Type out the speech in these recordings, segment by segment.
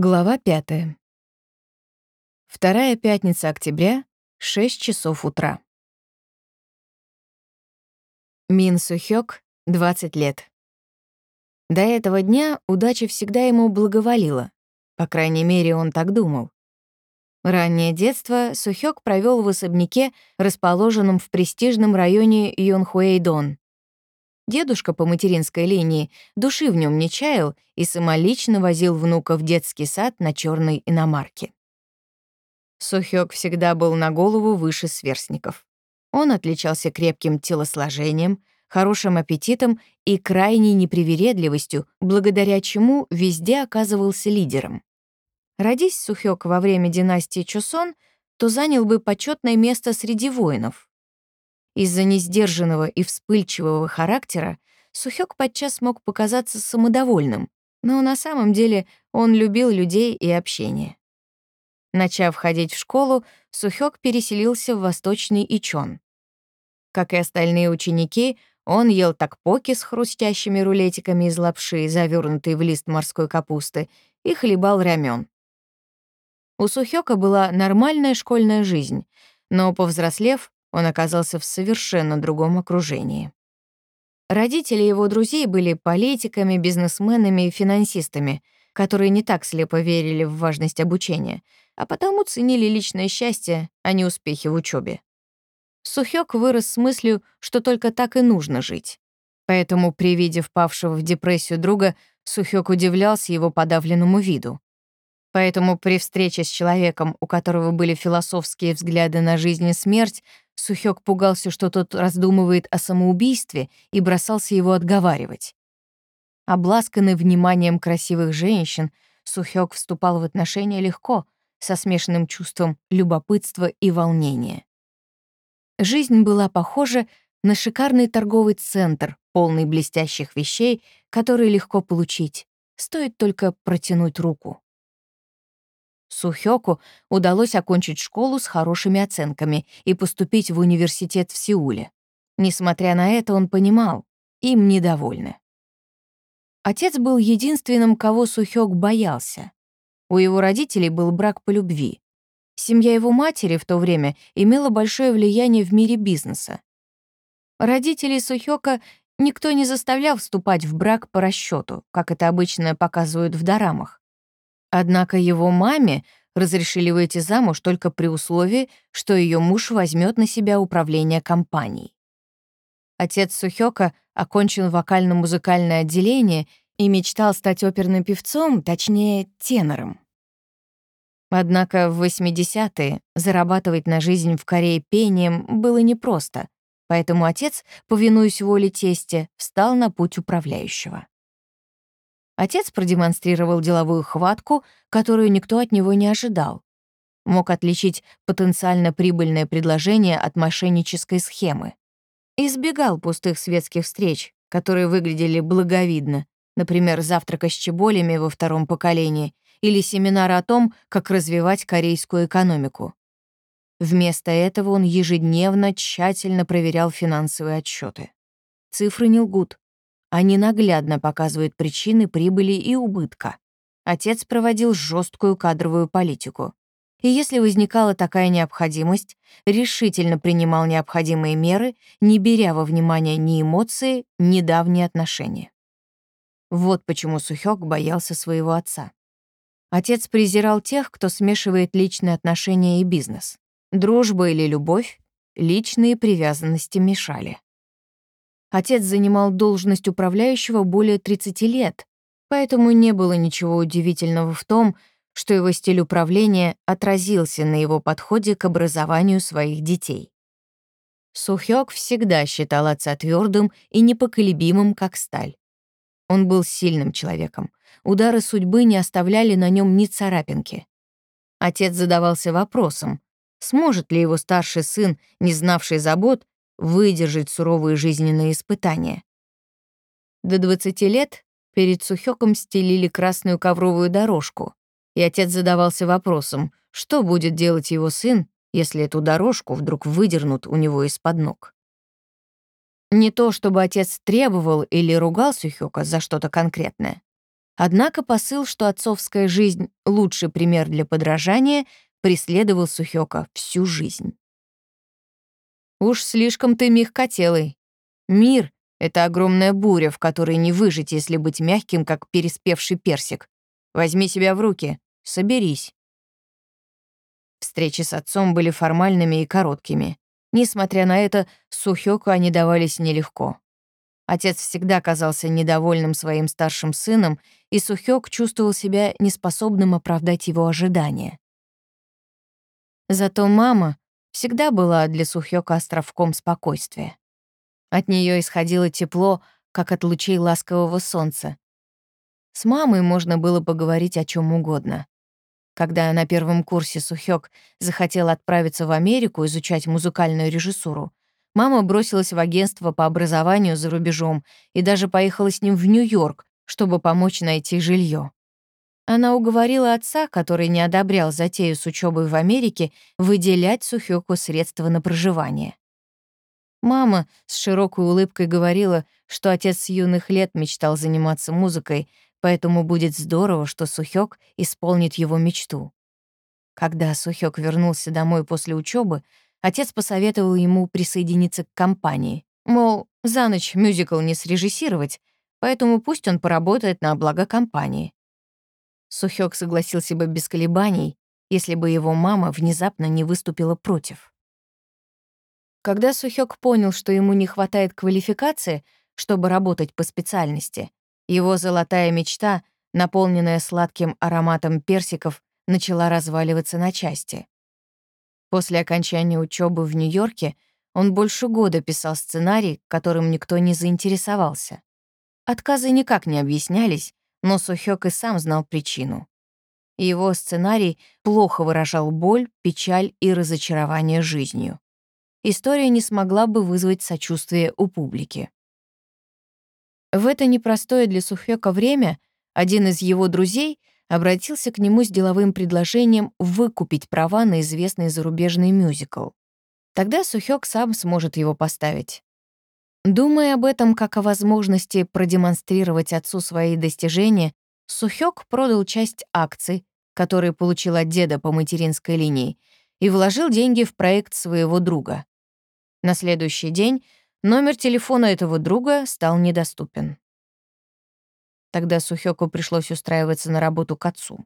Глава пятая. Вторая пятница октября, 6 часов утра. Мин Сухёк, 20 лет. До этого дня удача всегда ему благоволила. По крайней мере, он так думал. Раннее детство Сухёк провел в особняке, расположенном в престижном районе Йонхуэйдон. Дедушка по материнской линии души в нем не чаял и самолично возил внука в детский сад на черной иномарке. Сухёк всегда был на голову выше сверстников. Он отличался крепким телосложением, хорошим аппетитом и крайней непривередливостью, благодаря чему везде оказывался лидером. Родись Сухёк во время династии Чосон, то занял бы почетное место среди воинов. Из-за несдержанного и вспыльчивого характера Сухёк подчас мог показаться самодовольным, но на самом деле он любил людей и общение. Начав ходить в школу, Сухёк переселился в Восточный Ичон. Как и остальные ученики, он ел такпоки с хрустящими рулетиками из лапши, завернутой в лист морской капусты, и хлебал рямён. У Сухёка была нормальная школьная жизнь, но, повзрослев, он оказался в совершенно другом окружении. Родители его друзей были политиками, бизнесменами и финансистами, которые не так слепо верили в важность обучения, а потому ценили личное счастье, а не успехи в учебе. Сухёк вырос с мыслью, что только так и нужно жить. Поэтому при виде впавшего в депрессию друга Сухёк удивлялся его подавленному виду. Поэтому при встрече с человеком, у которого были философские взгляды на жизнь и смерть, Сухёк пугался, что тот раздумывает о самоубийстве и бросался его отговаривать. Обласканный вниманием красивых женщин, Сухёк вступал в отношения легко, со смешанным чувством любопытства и волнения. Жизнь была похожа на шикарный торговый центр, полный блестящих вещей, которые легко получить. Стоит только протянуть руку. Сухёку удалось окончить школу с хорошими оценками и поступить в университет в Сеуле. Несмотря на это, он понимал, им недовольны. Отец был единственным, кого Сухёк боялся. У его родителей был брак по любви. Семья его матери в то время имела большое влияние в мире бизнеса. Родителей Сухёка никто не заставлял вступать в брак по расчету, как это обычно показывают в дорамах. Однако его маме разрешили выйти замуж только при условии, что ее муж возьмет на себя управление компанией. Отец Сухёка окончил вокально-музыкальное отделение и мечтал стать оперным певцом, точнее, тенором. Однако в 80-е зарабатывать на жизнь в Корее пением было непросто, поэтому отец, повинуясь воле тестя, встал на путь управляющего. Отец продемонстрировал деловую хватку, которую никто от него не ожидал. Мог отличить потенциально прибыльное предложение от мошеннической схемы. Избегал пустых светских встреч, которые выглядели благовидно, например, завтрака с чеболями во втором поколении или семинара о том, как развивать корейскую экономику. Вместо этого он ежедневно тщательно проверял финансовые отчеты. Цифры не лгут. Они наглядно показывают причины прибыли и убытка. Отец проводил жесткую кадровую политику. И если возникала такая необходимость, решительно принимал необходимые меры, не беря во внимание ни эмоции, ни давние отношения. Вот почему Сухёк боялся своего отца. Отец презирал тех, кто смешивает личные отношения и бизнес. Дружба или любовь, личные привязанности мешали. Отец занимал должность управляющего более 30 лет, поэтому не было ничего удивительного в том, что его стиль управления отразился на его подходе к образованию своих детей. Сухёк всегда считал отца твердым и непоколебимым, как сталь. Он был сильным человеком. Удары судьбы не оставляли на нем ни царапинки. Отец задавался вопросом, сможет ли его старший сын, не знавший забот, выдержать суровые жизненные испытания. До 20 лет перед Сухёком стелили красную ковровую дорожку, и отец задавался вопросом, что будет делать его сын, если эту дорожку вдруг выдернут у него из-под ног. Не то чтобы отец требовал или ругал Сухёка за что-то конкретное. Однако посыл, что отцовская жизнь — лучший пример для подражания, преследовал Сухёка всю жизнь. «Уж слишком ты мягкотелый. Мир — это огромная буря, в которой не выжить, если быть мягким, как переспевший персик. Возьми себя в руки, соберись». Встречи с отцом были формальными и короткими. Несмотря на это, Сухёку они давались нелегко. Отец всегда казался недовольным своим старшим сыном, и Сухёк чувствовал себя неспособным оправдать его ожидания. Зато мама всегда была для Сухёка островком спокойствия. От неё исходило тепло, как от лучей ласкового солнца. С мамой можно было поговорить о чём угодно. Когда на первом курсе Сухёк захотел отправиться в Америку изучать музыкальную режиссуру, мама бросилась в агентство по образованию за рубежом и даже поехала с ним в Нью-Йорк, чтобы помочь найти жилье. Она уговорила отца, который не одобрял затею с учебой в Америке, выделять Сухёку средства на проживание. Мама с широкой улыбкой говорила, что отец с юных лет мечтал заниматься музыкой, поэтому будет здорово, что Сухёк исполнит его мечту. Когда Сухёк вернулся домой после учебы, отец посоветовал ему присоединиться к компании. Мол, за ночь мюзикл не срежиссировать, поэтому пусть он поработает на благо компании. Сухёк согласился бы без колебаний, если бы его мама внезапно не выступила против. Когда Сухёк понял, что ему не хватает квалификации, чтобы работать по специальности, его золотая мечта, наполненная сладким ароматом персиков, начала разваливаться на части. После окончания учебы в Нью-Йорке он больше года писал сценарий, которым никто не заинтересовался. Отказы никак не объяснялись, но Сухёк и сам знал причину. Его сценарий плохо выражал боль, печаль и разочарование жизнью. История не смогла бы вызвать сочувствие у публики. В это непростое для Сухёка время один из его друзей обратился к нему с деловым предложением выкупить права на известный зарубежный мюзикл. Тогда Сухёк сам сможет его поставить. Думая об этом как о возможности продемонстрировать отцу свои достижения, Сухёк продал часть акций, которые получил от деда по материнской линии, и вложил деньги в проект своего друга. На следующий день Номер телефона этого друга стал недоступен. Тогда Сухёку пришлось устраиваться на работу к отцу.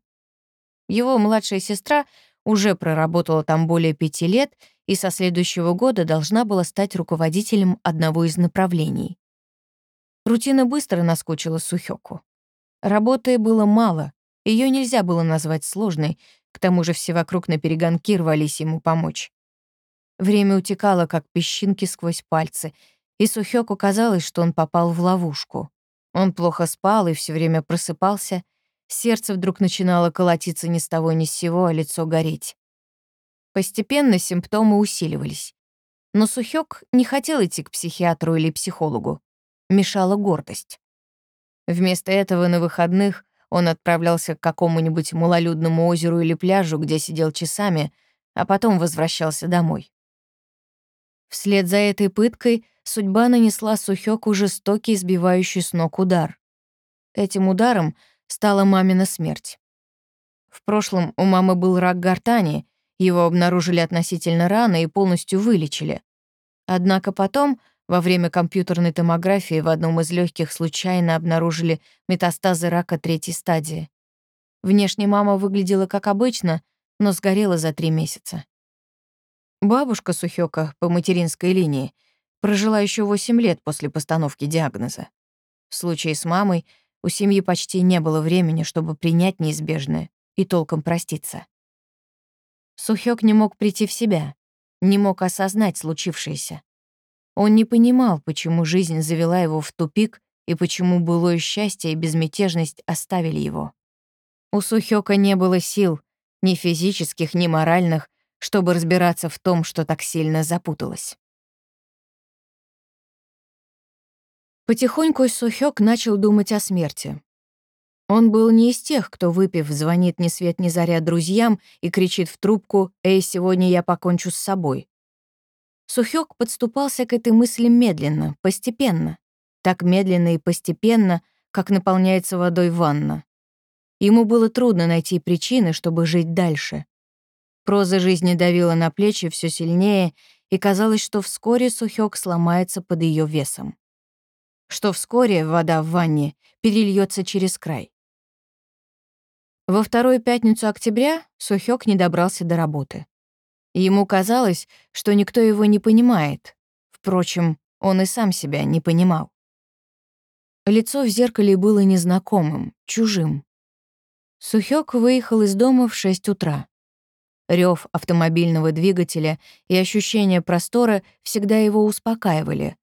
Его младшая сестра уже проработала там более пяти лет и со следующего года должна была стать руководителем одного из направлений. Рутина быстро наскучила Сухёку. Работы было мало, ее нельзя было назвать сложной, к тому же все вокруг на перегонки рвались ему помочь. Время утекало, как песчинки сквозь пальцы, и Сухёку казалось, что он попал в ловушку. Он плохо спал и все время просыпался. Сердце вдруг начинало колотиться ни с того ни с сего, а лицо гореть. Постепенно симптомы усиливались. Но Сухёк не хотел идти к психиатру или психологу. Мешала гордость. Вместо этого на выходных он отправлялся к какому-нибудь малолюдному озеру или пляжу, где сидел часами, а потом возвращался домой. Вслед за этой пыткой судьба нанесла Сухёку жестокий, сбивающий с ног удар. Этим ударом стала мамина смерть. В прошлом у мамы был рак гортани, его обнаружили относительно рано и полностью вылечили. Однако потом, во время компьютерной томографии, в одном из легких случайно обнаружили метастазы рака третьей стадии. Внешне мама выглядела как обычно, но сгорела за три месяца. Бабушка Сухёка по материнской линии прожила еще 8 лет после постановки диагноза. В случае с мамой у семьи почти не было времени, чтобы принять неизбежное и толком проститься. Сухёк не мог прийти в себя, не мог осознать случившееся. Он не понимал, почему жизнь завела его в тупик и почему былое счастье и безмятежность оставили его. У Сухёка не было сил, ни физических, ни моральных, чтобы разбираться в том, что так сильно запуталась. Потихоньку Сухёк начал думать о смерти. Он был не из тех, кто, выпив, звонит ни свет ни заря друзьям и кричит в трубку «Эй, сегодня я покончу с собой». Сухёк подступался к этой мысли медленно, постепенно. Так медленно и постепенно, как наполняется водой ванна. Ему было трудно найти причины, чтобы жить дальше. Проза жизни давила на плечи все сильнее, и казалось, что вскоре Сухёк сломается под ее весом. Что вскоре вода в ванне перельется через край. Во вторую пятницу октября Сухёк не добрался до работы. Ему казалось, что никто его не понимает. Впрочем, он и сам себя не понимал. Лицо в зеркале было незнакомым, чужим. Сухёк выехал из дома в 6 утра. Рев автомобильного двигателя и ощущение простора всегда его успокаивали.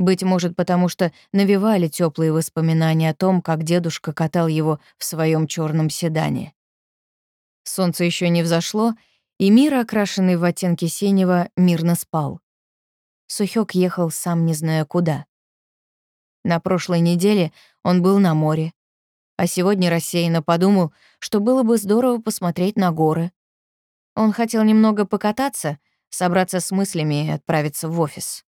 Быть может, потому что навевали теплые воспоминания о том, как дедушка катал его в своем черном седане. Солнце еще не взошло, и мир, окрашенный в оттенки синего, мирно спал. Сухёк ехал сам не зная куда. На прошлой неделе он был на море, а сегодня рассеянно подумал, что было бы здорово посмотреть на горы. Он хотел немного покататься, собраться с мыслями и отправиться в офис.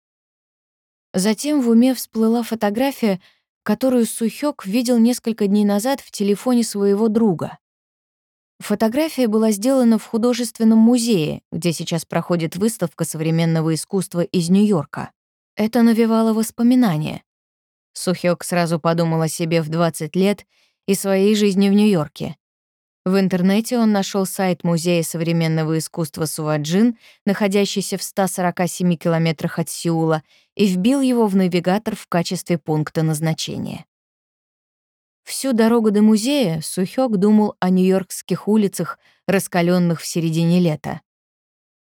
Затем в уме всплыла фотография, которую Сухёк видел несколько дней назад в телефоне своего друга. Фотография была сделана в художественном музее, где сейчас проходит выставка современного искусства из Нью-Йорка. Это навевало воспоминания. Сухёк сразу подумал о себе в 20 лет и своей жизни в Нью-Йорке. В интернете он нашел сайт Музея современного искусства Суваджин, находящийся в 147 километрах от Сеула, и вбил его в навигатор в качестве пункта назначения. Всю дорогу до музея Сухёк думал о нью-йоркских улицах, раскаленных в середине лета.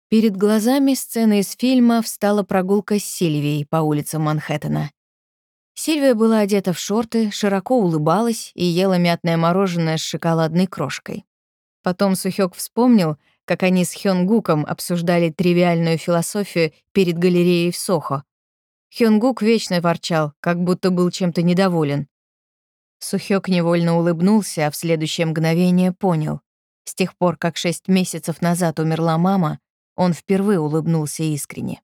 Перед глазами сцена из фильма встала прогулка с Сильвией по улицам Манхэттена. Сильвия была одета в шорты, широко улыбалась и ела мятное мороженое с шоколадной крошкой. Потом Сухёк вспомнил, как они с Хёнгуком обсуждали тривиальную философию перед галереей в Сохо. Хёнгук вечно ворчал, как будто был чем-то недоволен. Сухёк невольно улыбнулся, а в следующее мгновение понял. С тех пор, как шесть месяцев назад умерла мама, он впервые улыбнулся искренне.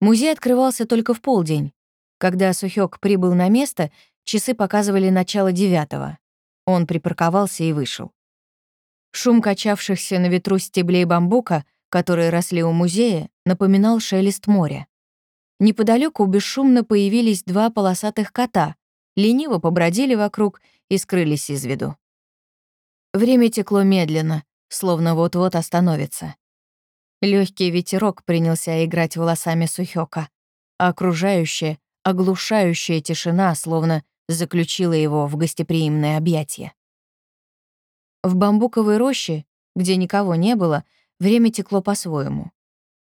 Музей открывался только в полдень, когда Сухёк прибыл на место, часы показывали начало девятого. Он припарковался и вышел. Шум качавшихся на ветру стеблей бамбука, которые росли у музея, напоминал шелест моря. Неподалеку бесшумно появились два полосатых кота, лениво побродили вокруг и скрылись из виду. Время текло медленно, словно вот-вот остановится. Легкий ветерок принялся играть волосами Сухёка, а окружающее Оглушающая тишина словно заключила его в гостеприимное объятие. В бамбуковой роще, где никого не было, время текло по-своему.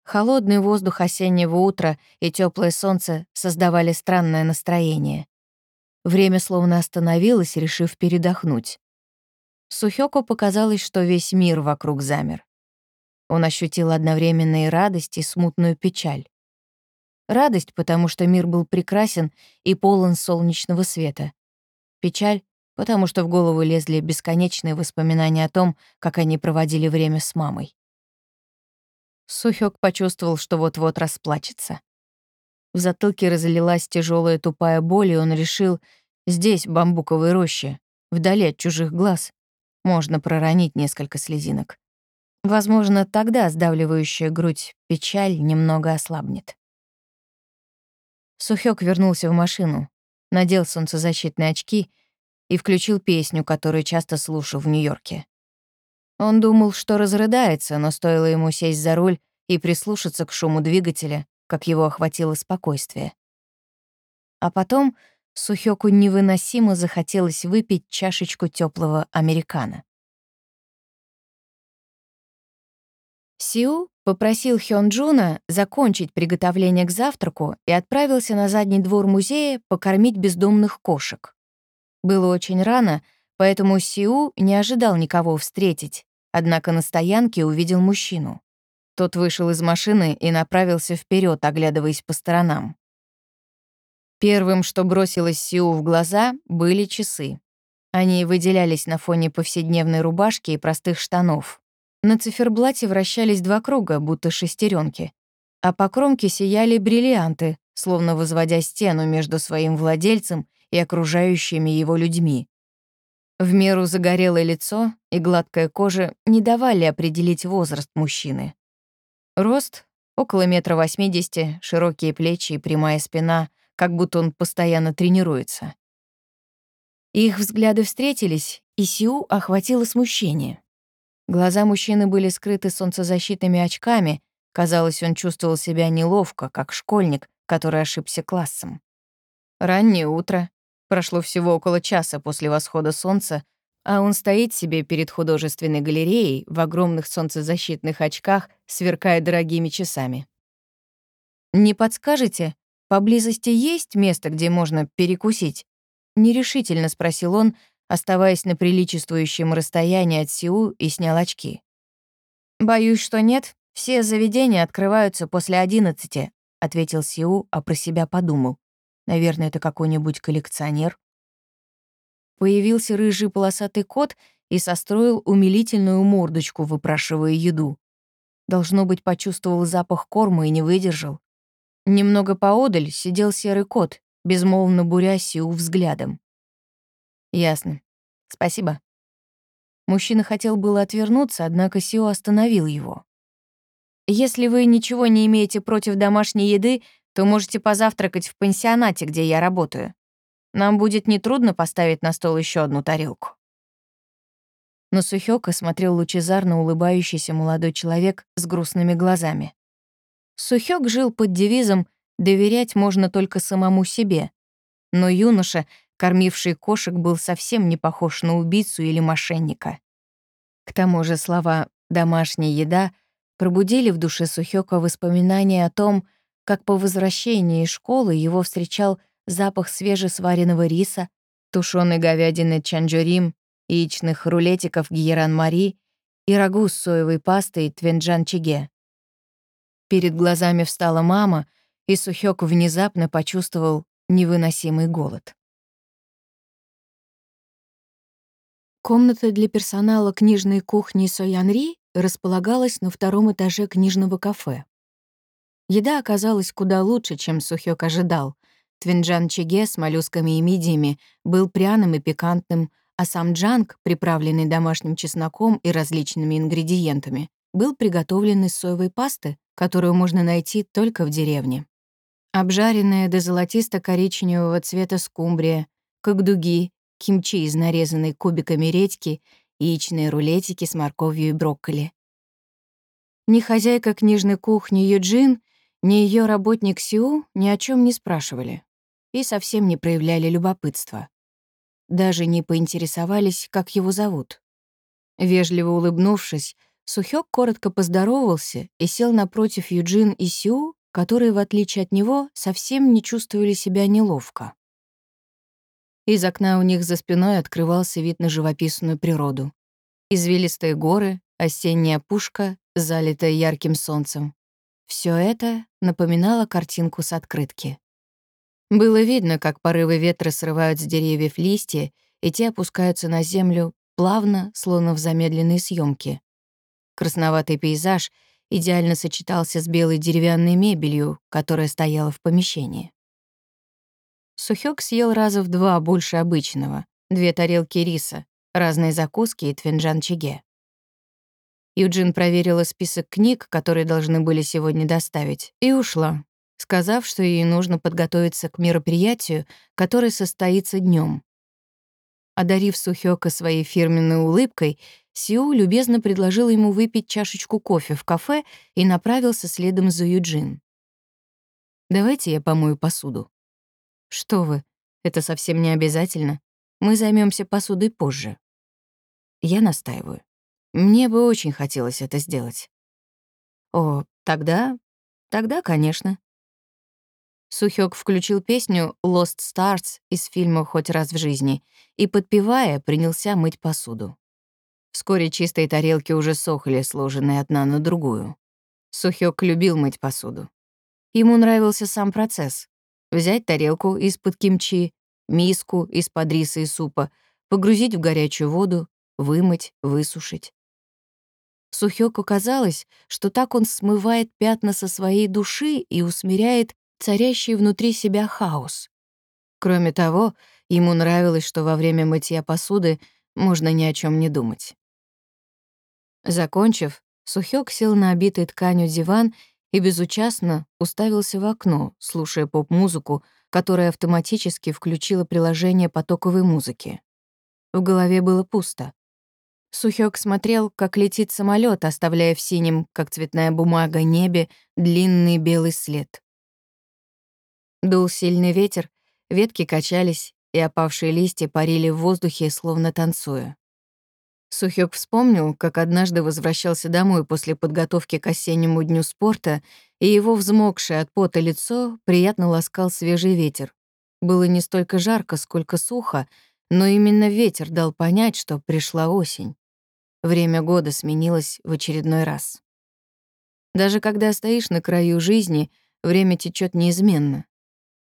Холодный воздух осеннего утра и теплое солнце создавали странное настроение. Время словно остановилось, решив передохнуть. Сухёку показалось, что весь мир вокруг замер. Он ощутил одновременно и радость, и смутную печаль. Радость, потому что мир был прекрасен и полон солнечного света. Печаль, потому что в голову лезли бесконечные воспоминания о том, как они проводили время с мамой. Сухёк почувствовал, что вот-вот расплачется. В затылке разлилась тяжелая тупая боль, и он решил, здесь, в бамбуковой роще, вдали от чужих глаз, можно проронить несколько слезинок. Возможно, тогда сдавливающая грудь печаль немного ослабнет. Сухёк вернулся в машину, надел солнцезащитные очки и включил песню, которую часто слушал в Нью-Йорке. Он думал, что разрыдается, но стоило ему сесть за руль и прислушаться к шуму двигателя, как его охватило спокойствие. А потом Сухёку невыносимо захотелось выпить чашечку теплого американо. Сиу попросил Хён Джуна закончить приготовление к завтраку и отправился на задний двор музея покормить бездомных кошек. Было очень рано, поэтому Сиу не ожидал никого встретить, однако на стоянке увидел мужчину. Тот вышел из машины и направился вперед, оглядываясь по сторонам. Первым, что бросилось Сиу в глаза, были часы. Они выделялись на фоне повседневной рубашки и простых штанов. На циферблате вращались два круга, будто шестеренки, а по кромке сияли бриллианты, словно возводя стену между своим владельцем и окружающими его людьми. В меру загорелое лицо и гладкая кожа не давали определить возраст мужчины. Рост — около метра восьмидесяти, широкие плечи и прямая спина, как будто он постоянно тренируется. Их взгляды встретились, и Сиу охватило смущение. Глаза мужчины были скрыты солнцезащитными очками, казалось, он чувствовал себя неловко, как школьник, который ошибся классом. Раннее утро, прошло всего около часа после восхода солнца, а он стоит себе перед художественной галереей в огромных солнцезащитных очках, сверкая дорогими часами. «Не подскажете, поблизости есть место, где можно перекусить?» — нерешительно спросил он, оставаясь на приличествующем расстоянии от Сиу и снял очки. «Боюсь, что нет. Все заведения открываются после одиннадцати», — ответил Сиу, а про себя подумал. «Наверное, это какой-нибудь коллекционер». Появился рыжий полосатый кот и состроил умилительную мордочку, выпрашивая еду. Должно быть, почувствовал запах корма и не выдержал. Немного поодаль сидел серый кот, безмолвно буря Сиу взглядом. «Ясно. Спасибо». Мужчина хотел было отвернуться, однако Сио остановил его. «Если вы ничего не имеете против домашней еды, то можете позавтракать в пансионате, где я работаю. Нам будет нетрудно поставить на стол еще одну тарелку». Но Сухёка смотрел лучезарно улыбающийся молодой человек с грустными глазами. Сухёк жил под девизом «доверять можно только самому себе», но юноша кормивший кошек, был совсем не похож на убийцу или мошенника. К тому же слова «домашняя еда» пробудили в душе Сухёка воспоминания о том, как по возвращении из школы его встречал запах свежесваренного риса, тушеной говядины чанджурим, яичных рулетиков гьеран-мари и рагу с соевой пастой твенджан-чиге. Перед глазами встала мама, и Сухёк внезапно почувствовал невыносимый голод. Комната для персонала книжной кухни Соянри располагалась на втором этаже книжного кафе. Еда оказалась куда лучше, чем Сухёк ожидал. Твинджан чиге с моллюсками и мидиями был пряным и пикантным, а сам джанг, приправленный домашним чесноком и различными ингредиентами, был приготовлен из соевой пасты, которую можно найти только в деревне. Обжаренная до золотисто-коричневого цвета скумбрия, кагдуги, кимчи из нарезанной кубиками редьки, яичные рулетики с морковью и брокколи. Ни хозяйка книжной кухни Юджин, ни ее работник Сиу ни о чем не спрашивали и совсем не проявляли любопытства. Даже не поинтересовались, как его зовут. Вежливо улыбнувшись, Сухёк коротко поздоровался и сел напротив Юджин и Сиу, которые, в отличие от него, совсем не чувствовали себя неловко. Из окна у них за спиной открывался вид на живописную природу. Извилистые горы, осенняя пушка, залитая ярким солнцем. Все это напоминало картинку с открытки. Было видно, как порывы ветра срывают с деревьев листья, и те опускаются на землю плавно, словно в замедленной съемке. Красноватый пейзаж идеально сочетался с белой деревянной мебелью, которая стояла в помещении. Сухёк съел раза в два больше обычного, две тарелки риса, разные закуски и твинджан-чиге. Юджин проверила список книг, которые должны были сегодня доставить, и ушла, сказав, что ей нужно подготовиться к мероприятию, которое состоится днем. Одарив Сухёка своей фирменной улыбкой, Сиу любезно предложил ему выпить чашечку кофе в кафе и направился следом за Юджин. «Давайте я помою посуду», что вы, это совсем не обязательно. Мы займемся посудой позже. Я настаиваю. Мне бы очень хотелось это сделать. О, тогда... Тогда, конечно. Сухёк включил песню «Lost Stars» из фильма «Хоть раз в жизни» и, подпевая, принялся мыть посуду. Вскоре чистые тарелки уже сохли, сложенные одна на другую. Сухёк любил мыть посуду. Ему нравился сам процесс взять тарелку из-под кимчи, миску из-под риса и супа, погрузить в горячую воду, вымыть, высушить. Сухёку казалось, что так он смывает пятна со своей души и усмиряет царящий внутри себя хаос. Кроме того, Ему нравилось, что во время мытья посуды можно ни о чем не думать. Закончив, Сухёк сел на обитый тканью диван и безучастно уставился в окно, слушая поп-музыку, которая автоматически включила приложение потоковой музыки. В голове было пусто. Сухёк смотрел, как летит самолет, оставляя в синем, как цветная бумага, небе длинный белый след. Дул сильный ветер, ветки качались, и опавшие листья парили в воздухе, словно танцуя. Сухёк вспомнил, как однажды возвращался домой после подготовки к осеннему дню спорта, и его взмокшее от пота лицо приятно ласкал свежий ветер. Было не столько жарко, сколько сухо, но именно ветер дал понять, что пришла осень. Время года сменилось в очередной раз. Даже когда стоишь на краю жизни, время течет неизменно.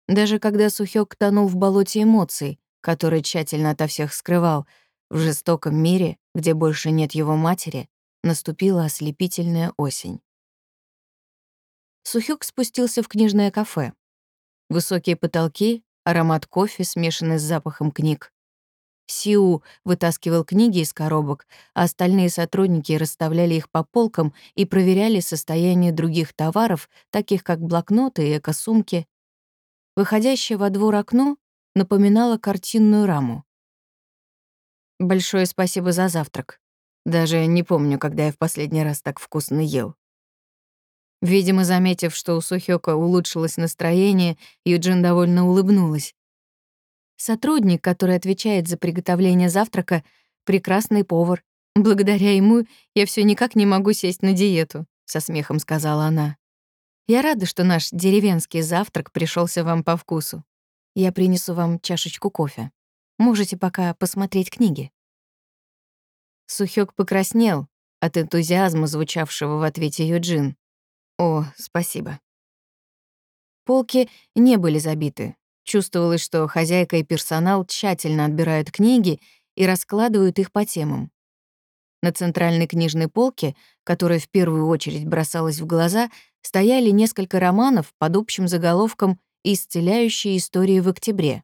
Даже когда Сухёк тонул в болоте эмоций, которые тщательно ото всех скрывал, в жестоком мире, где больше нет его матери, наступила ослепительная осень. Сухёк спустился в книжное кафе. Высокие потолки, аромат кофе, смешанный с запахом книг. Сиу вытаскивал книги из коробок, а остальные сотрудники расставляли их по полкам и проверяли состояние других товаров, таких как блокноты и экосумки, Выходящее во двор окно напоминало картинную раму. Большое спасибо за завтрак. Даже не помню, когда я в последний раз так вкусно ел. Видимо, заметив, что у Сухёка улучшилось настроение, Юджин довольно улыбнулась. Сотрудник, который отвечает за приготовление завтрака, прекрасный повар. Благодаря ему я все никак не могу сесть на диету, со смехом сказала она. Я рада, что наш деревенский завтрак пришелся вам по вкусу. Я принесу вам чашечку кофе. Можете пока посмотреть книги». Сухёк покраснел от энтузиазма, звучавшего в ответе Юджин. «О, спасибо». Полки не были забиты. Чувствовалось, что хозяйка и персонал тщательно отбирают книги и раскладывают их по темам. На центральной книжной полке, которая в первую очередь бросалась в глаза, стояли несколько романов под общим заголовком «Исцеляющие истории в октябре».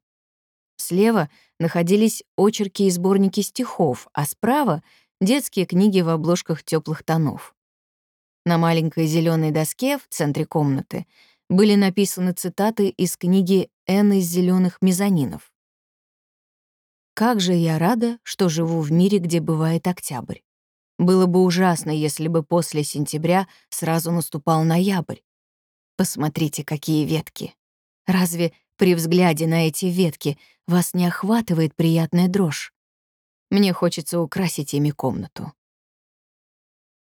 Слева находились очерки и сборники стихов, а справа — детские книги в обложках теплых тонов. На маленькой зеленой доске в центре комнаты были написаны цитаты из книги «Н из зеленых мезонинов». «Как же я рада, что живу в мире, где бывает октябрь. Было бы ужасно, если бы после сентября сразу наступал ноябрь. Посмотрите, какие ветки. Разве при взгляде на эти ветки вас не охватывает приятная дрожь? Мне хочется украсить ими комнату.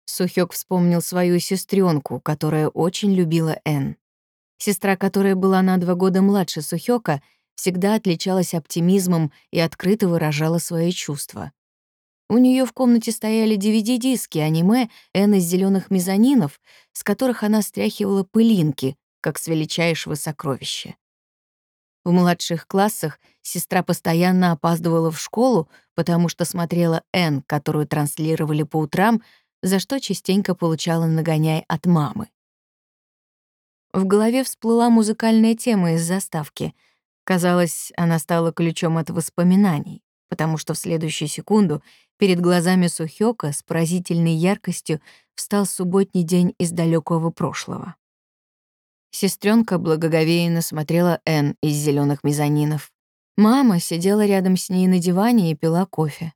Сухёк вспомнил свою сестренку, которая очень любила Энн. Сестра, которая была на два года младше Сухёка, всегда отличалась оптимизмом и открыто выражала свои чувства. У нее в комнате стояли DVD-диски аниме Энн из зеленых мезонинов, с которых она стряхивала пылинки, как с величайшего сокровища. В младших классах сестра постоянно опаздывала в школу, потому что смотрела Энн, которую транслировали по утрам, за что частенько получала нагоняй от мамы. В голове всплыла музыкальная тема из заставки. Казалось, она стала ключом от воспоминаний, потому что в следующую секунду Перед глазами Сухёка с поразительной яркостью встал субботний день из далекого прошлого. Сестренка благоговейно смотрела Н из зеленых мезонинов. Мама сидела рядом с ней на диване и пила кофе.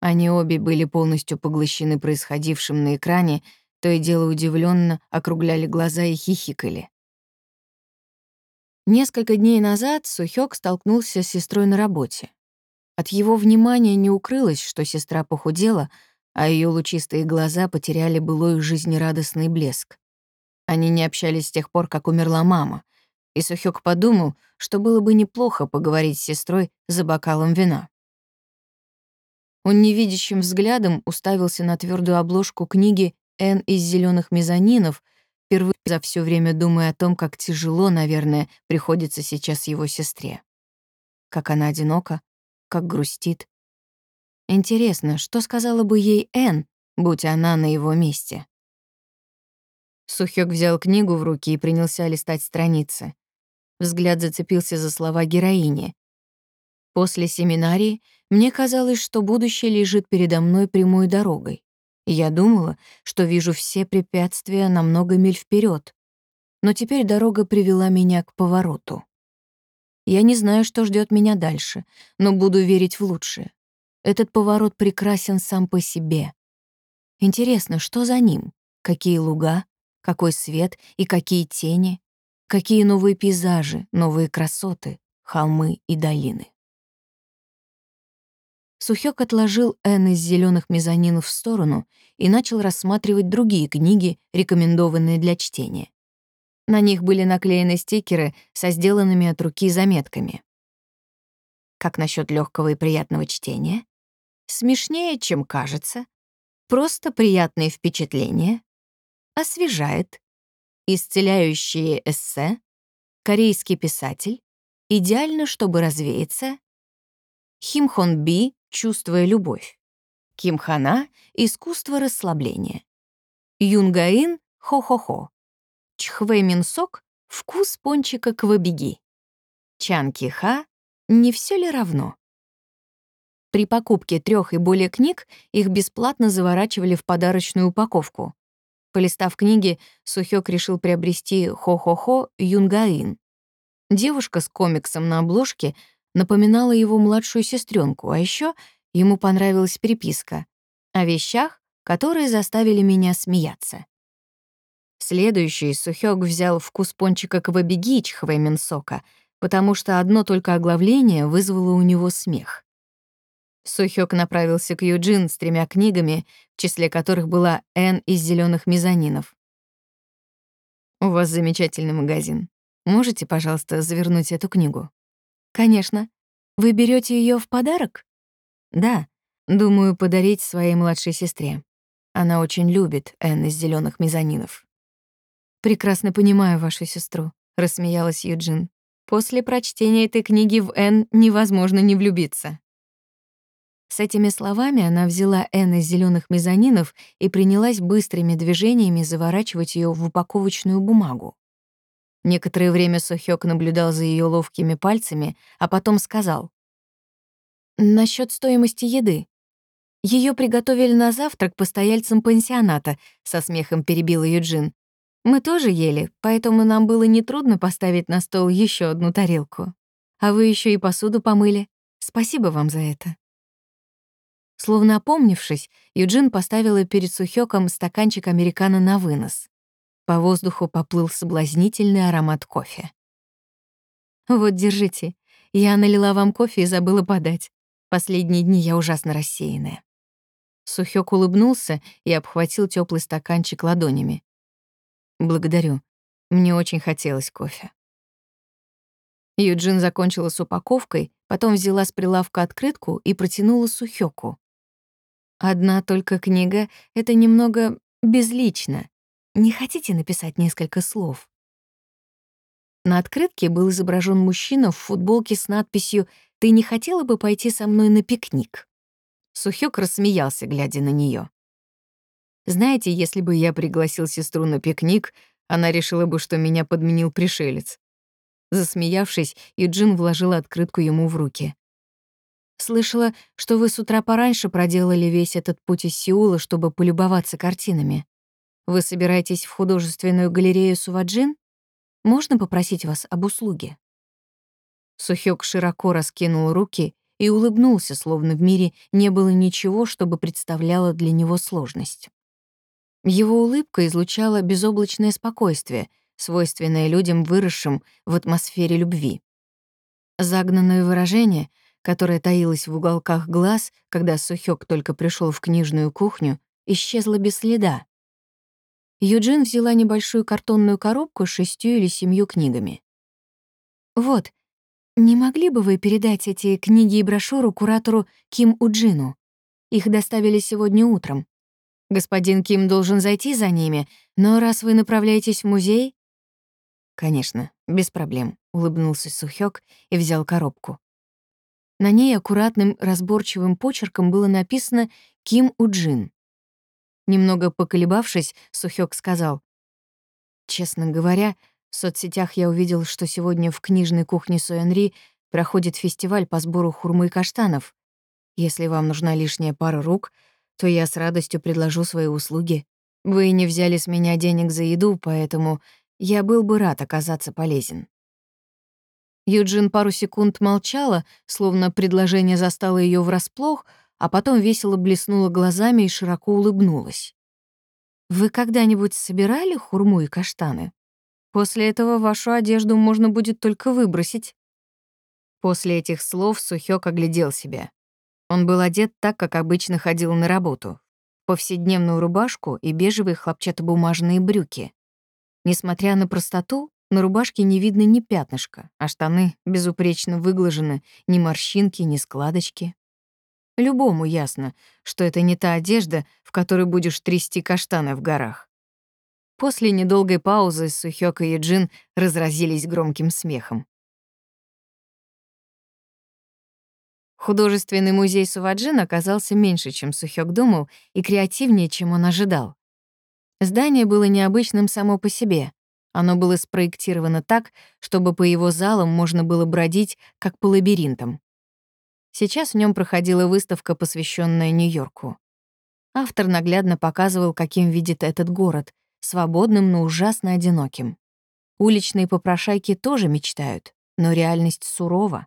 Они обе были полностью поглощены происходившим на экране, то и дело удивленно округляли глаза и хихикали. Несколько дней назад Сухёк столкнулся с сестрой на работе. От его внимания не укрылось, что сестра похудела, а ее лучистые глаза потеряли былой жизнерадостный блеск. Они не общались с тех пор, как умерла мама, и Сухёк подумал, что было бы неплохо поговорить с сестрой за бокалом вина. Он невидящим взглядом уставился на твердую обложку книги «Н из зеленых мезонинов», впервые за все время думая о том, как тяжело, наверное, приходится сейчас его сестре. Как она одинока, как грустит. Интересно, что сказала бы ей Энн, будь она на его месте? Сухёк взял книгу в руки и принялся листать страницы. Взгляд зацепился за слова героини. После семинарии мне казалось, что будущее лежит передо мной прямой дорогой. Я думала, что вижу все препятствия на много миль вперед, но теперь дорога привела меня к повороту. Я не знаю, что ждет меня дальше, но буду верить в лучшее. Этот поворот прекрасен сам по себе. Интересно, что за ним? Какие луга, какой свет и какие тени, какие новые пейзажи, новые красоты, холмы и долины. Сухёк отложил Н из зеленых мезонинов в сторону и начал рассматривать другие книги, рекомендованные для чтения. На них были наклеены стикеры со сделанными от руки заметками. Как насчет легкого и приятного чтения? Смешнее, чем кажется. Просто приятные впечатления. Освежает. Исцеляющие эссе. Корейский писатель. Идеально, чтобы развеяться. Химхон Би чувствуя любовь. Кимхана — искусство расслабления. Юнгаин — хо-хо-хо. Чхвэ-минсок — вкус пончика квабиги. Чан Киха — не все ли равно? При покупке трех и более книг их бесплатно заворачивали в подарочную упаковку. Полистав книги, Сухёк решил приобрести «Хо-хо-хо» Юнгаин. Девушка с комиксом на обложке напоминала его младшую сестренку, а еще ему понравилась переписка о вещах, которые заставили меня смеяться. Следующий Сухёк взял вкус пончика квабиги Чхвэйменсока, потому что одно только оглавление вызвало у него смех. Сухёк направился к Юджин с тремя книгами, в числе которых была «Н» из зеленых мезонинов. «У вас замечательный магазин. Можете, пожалуйста, завернуть эту книгу?» «Конечно. Вы берете ее в подарок?» «Да. Думаю, подарить своей младшей сестре. Она очень любит Энн из зеленых мезонинов». «Прекрасно понимаю вашу сестру», — рассмеялась Юджин. «После прочтения этой книги в Энн невозможно не влюбиться». С этими словами она взяла Энн из зеленых мезонинов и принялась быстрыми движениями заворачивать ее в упаковочную бумагу. Некоторое время Сухёк наблюдал за ее ловкими пальцами, а потом сказал. «Насчёт стоимости еды. Ее приготовили на завтрак постояльцам пансионата», — со смехом перебила Юджин. «Мы тоже ели, поэтому нам было нетрудно поставить на стол еще одну тарелку. А вы еще и посуду помыли. Спасибо вам за это». Словно опомнившись, Юджин поставила перед Сухёком стаканчик американо на вынос. По воздуху поплыл соблазнительный аромат кофе. «Вот, держите. Я налила вам кофе и забыла подать. Последние дни я ужасно рассеянная». Сухёк улыбнулся и обхватил теплый стаканчик ладонями. «Благодарю. Мне очень хотелось кофе». Юджин закончила с упаковкой, потом взяла с прилавка открытку и протянула Сухёку. «Одна только книга — это немного безлично. Не хотите написать несколько слов?» На открытке был изображен мужчина в футболке с надписью «Ты не хотела бы пойти со мной на пикник?» Сухёк рассмеялся, глядя на нее. «Знаете, если бы я пригласил сестру на пикник, она решила бы, что меня подменил пришелец». Засмеявшись, Юджин вложила открытку ему в руки. «Слышала, что вы с утра пораньше проделали весь этот путь из Сеула, чтобы полюбоваться картинами. Вы собираетесь в художественную галерею Суваджин? Можно попросить вас об услуге?» Сухёк широко раскинул руки и улыбнулся, словно в мире не было ничего, чтобы представляло для него сложность. Его улыбка излучала безоблачное спокойствие, свойственное людям, выросшим в атмосфере любви. Загнанное выражение, которое таилось в уголках глаз, когда Сухёк только пришел в книжную кухню, исчезло без следа. Юджин взяла небольшую картонную коробку с шестью или семью книгами. «Вот, не могли бы вы передать эти книги и брошюру куратору Ким Уджину? Их доставили сегодня утром. Господин Ким должен зайти за ними, но раз вы направляетесь в музей...» «Конечно, без проблем», — улыбнулся Сухёк и взял коробку. На ней аккуратным, разборчивым почерком было написано «Ким Уджин». Немного поколебавшись, Сухёк сказал. «Честно говоря, в соцсетях я увидел, что сегодня в книжной кухне Суэнри проходит фестиваль по сбору хурмы и каштанов. Если вам нужна лишняя пара рук, то я с радостью предложу свои услуги. Вы не взяли с меня денег за еду, поэтому я был бы рад оказаться полезен». Юджин пару секунд молчала, словно предложение застало ее врасплох, а потом весело блеснула глазами и широко улыбнулась. «Вы когда-нибудь собирали хурму и каштаны? После этого вашу одежду можно будет только выбросить». После этих слов Сухёк оглядел себя. Он был одет так, как обычно ходил на работу. Повседневную рубашку и бежевые хлопчатобумажные брюки. Несмотря на простоту, на рубашке не видно ни пятнышка, а штаны безупречно выглажены, ни морщинки, ни складочки. Любому ясно, что это не та одежда, в которой будешь трясти каштаны в горах. После недолгой паузы Сухёк и Еджин разразились громким смехом. Художественный музей Суваджин оказался меньше, чем Сухёк думал, и креативнее, чем он ожидал. Здание было необычным само по себе. Оно было спроектировано так, чтобы по его залам можно было бродить, как по лабиринтам. Сейчас в нем проходила выставка, посвященная Нью-Йорку. Автор наглядно показывал, каким видит этот город, свободным, но ужасно одиноким. Уличные попрошайки тоже мечтают, но реальность сурова.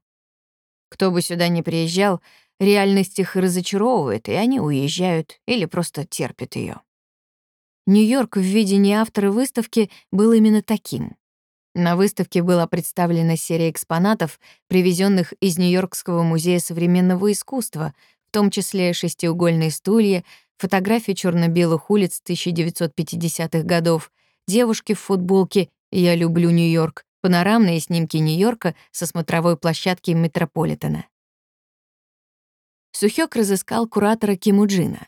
Кто бы сюда ни приезжал, реальность их разочаровывает, и они уезжают или просто терпят ее. Нью-Йорк в видении автора выставки был именно таким. На выставке была представлена серия экспонатов, привезенных из Нью-Йоркского музея современного искусства, в том числе шестиугольные стулья, фотографии черно белых улиц 1950-х годов, девушки в футболке «Я люблю Нью-Йорк», панорамные снимки Нью-Йорка со смотровой площадки Метрополитена. Сухёк разыскал куратора Кимуджина.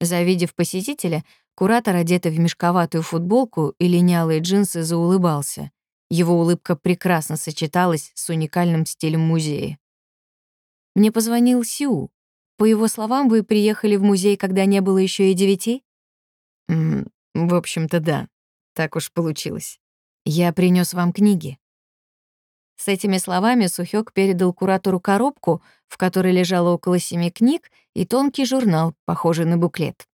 Завидев посетителя, куратор, одетый в мешковатую футболку и линялые джинсы, заулыбался. Его улыбка прекрасно сочеталась с уникальным стилем музея. Мне позвонил Сю. По его словам, вы приехали в музей, когда не было еще и девяти? -м, в общем-то, да. Так уж получилось. Я принес вам книги». С этими словами Сухёк передал куратору коробку, в которой лежало около семи книг, и тонкий журнал, похожий на буклет.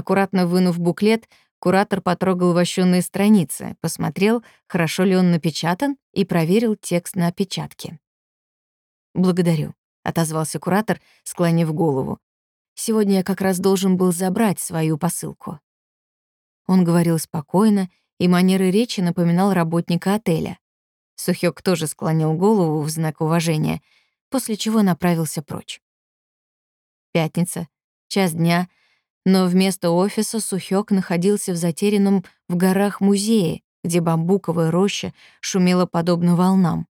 Аккуратно вынув буклет, куратор потрогал вощённые страницы, посмотрел, хорошо ли он напечатан, и проверил текст на опечатке. «Благодарю», — отозвался куратор, склонив голову. «Сегодня я как раз должен был забрать свою посылку». Он говорил спокойно, и манеры речи напоминал работника отеля. Сухёк тоже склонил голову в знак уважения, после чего направился прочь. Пятница, час дня, но вместо офиса Сухёк находился в затерянном в горах музее, где бамбуковая роща шумела подобно волнам.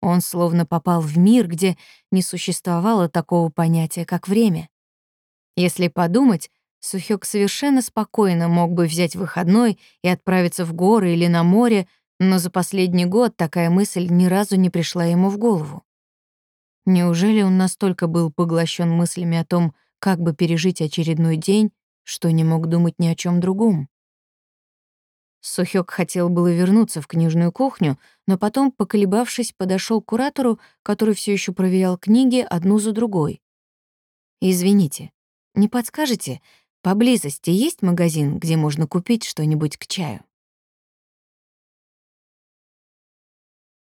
Он словно попал в мир, где не существовало такого понятия, как время. Если подумать, Сухёк совершенно спокойно мог бы взять выходной и отправиться в горы или на море, но за последний год такая мысль ни разу не пришла ему в голову. Неужели он настолько был поглощен мыслями о том, как бы пережить очередной день, что не мог думать ни о чем другом? Сухёк хотел было вернуться в книжную кухню, но потом, поколебавшись, подошел к куратору, который все еще проверял книги одну за другой. «Извините, не подскажете, Поблизости есть магазин, где можно купить что-нибудь к чаю?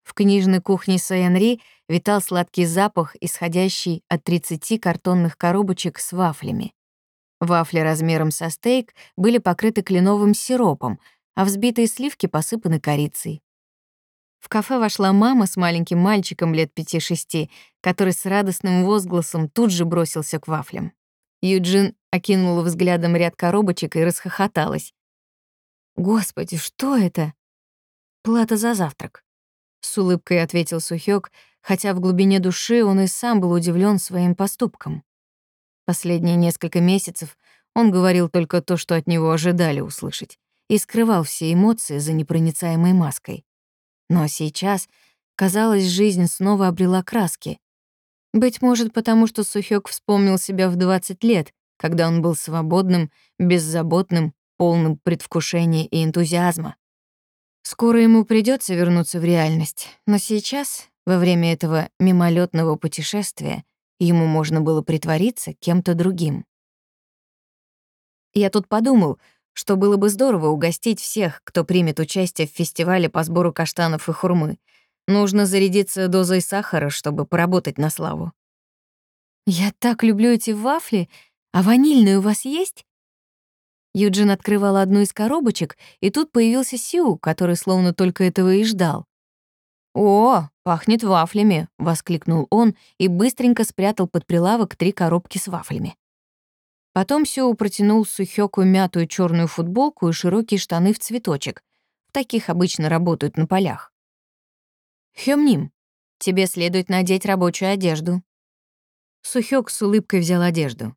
В книжной кухне Сайенри витал сладкий запах, исходящий от 30 картонных коробочек с вафлями. Вафли размером со стейк были покрыты кленовым сиропом, а взбитые сливки посыпаны корицей. В кафе вошла мама с маленьким мальчиком лет пяти-шести, который с радостным возгласом тут же бросился к вафлям. Юджин окинула взглядом ряд коробочек и расхохоталась. «Господи, что это?» «Плата за завтрак», — с улыбкой ответил Сухёк, хотя в глубине души он и сам был удивлен своим поступком. Последние несколько месяцев он говорил только то, что от него ожидали услышать, и скрывал все эмоции за непроницаемой маской. Но сейчас, казалось, жизнь снова обрела краски, быть может, потому что Сухёк вспомнил себя в 20 лет, когда он был свободным, беззаботным, полным предвкушения и энтузиазма. Скоро ему придётся вернуться в реальность, но сейчас Во время этого мимолетного путешествия ему можно было притвориться кем-то другим. Я тут подумал, что было бы здорово угостить всех, кто примет участие в фестивале по сбору каштанов и хурмы. Нужно зарядиться дозой сахара, чтобы поработать на славу. «Я так люблю эти вафли, а ванильные у вас есть?» Юджин открывал одну из коробочек, и тут появился Сью, который словно только этого и ждал. «О, пахнет вафлями!» — воскликнул он и быстренько спрятал под прилавок три коробки с вафлями. Потом Сю протянул Сухёку мятую черную футболку и широкие штаны в цветочек. В таких обычно работают на полях. «Хёмним, тебе следует надеть рабочую одежду». Сухёк с улыбкой взял одежду.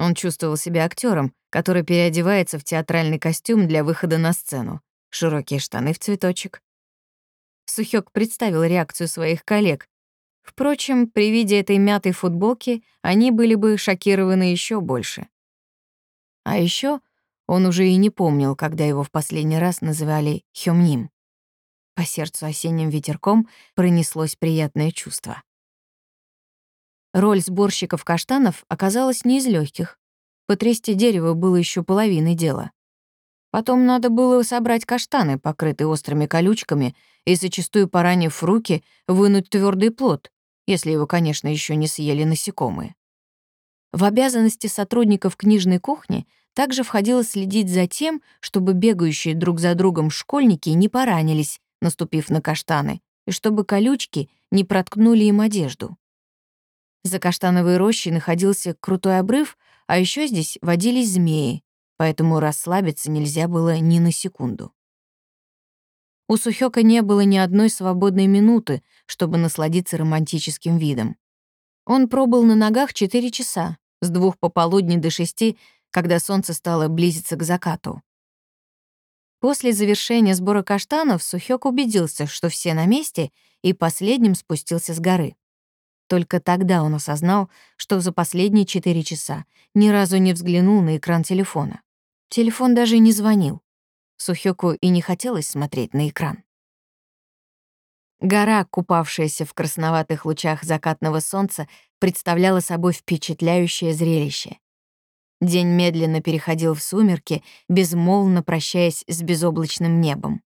Он чувствовал себя актером, который переодевается в театральный костюм для выхода на сцену. Широкие штаны в цветочек. Сухёк представил реакцию своих коллег, Впрочем, при виде этой мятой футболки они были бы шокированы еще больше. А еще он уже и не помнил, когда его в последний раз называли Хёмним. По сердцу осенним ветерком пронеслось приятное чувство. Роль сборщиков каштанов оказалась не из легких. Потрясти дерево было еще половиной дела. Потом надо было собрать каштаны, покрытые острыми колючками, и, зачастую поранив руки, вынуть твердый плод, если его, конечно, еще не съели насекомые. В обязанности сотрудников книжной кухни также входило следить за тем, чтобы бегающие друг за другом школьники не поранились, наступив на каштаны, и чтобы колючки не проткнули им одежду. За каштановой рощей находился крутой обрыв, а еще здесь водились змеи, поэтому расслабиться нельзя было ни на секунду. У Сухёка не было ни одной свободной минуты, чтобы насладиться романтическим видом. Он пробыл на ногах 4 часа, с двух пополудни до шести, когда солнце стало близиться к закату. После завершения сбора каштанов Сухёк убедился, что все на месте, и последним спустился с горы. Только тогда он осознал, что за последние четыре часа ни разу не взглянул на экран телефона. Телефон даже не звонил. Сухёку и не хотелось смотреть на экран. Гора, купавшаяся в красноватых лучах закатного солнца, представляла собой впечатляющее зрелище. День медленно переходил в сумерки, безмолвно прощаясь с безоблачным небом.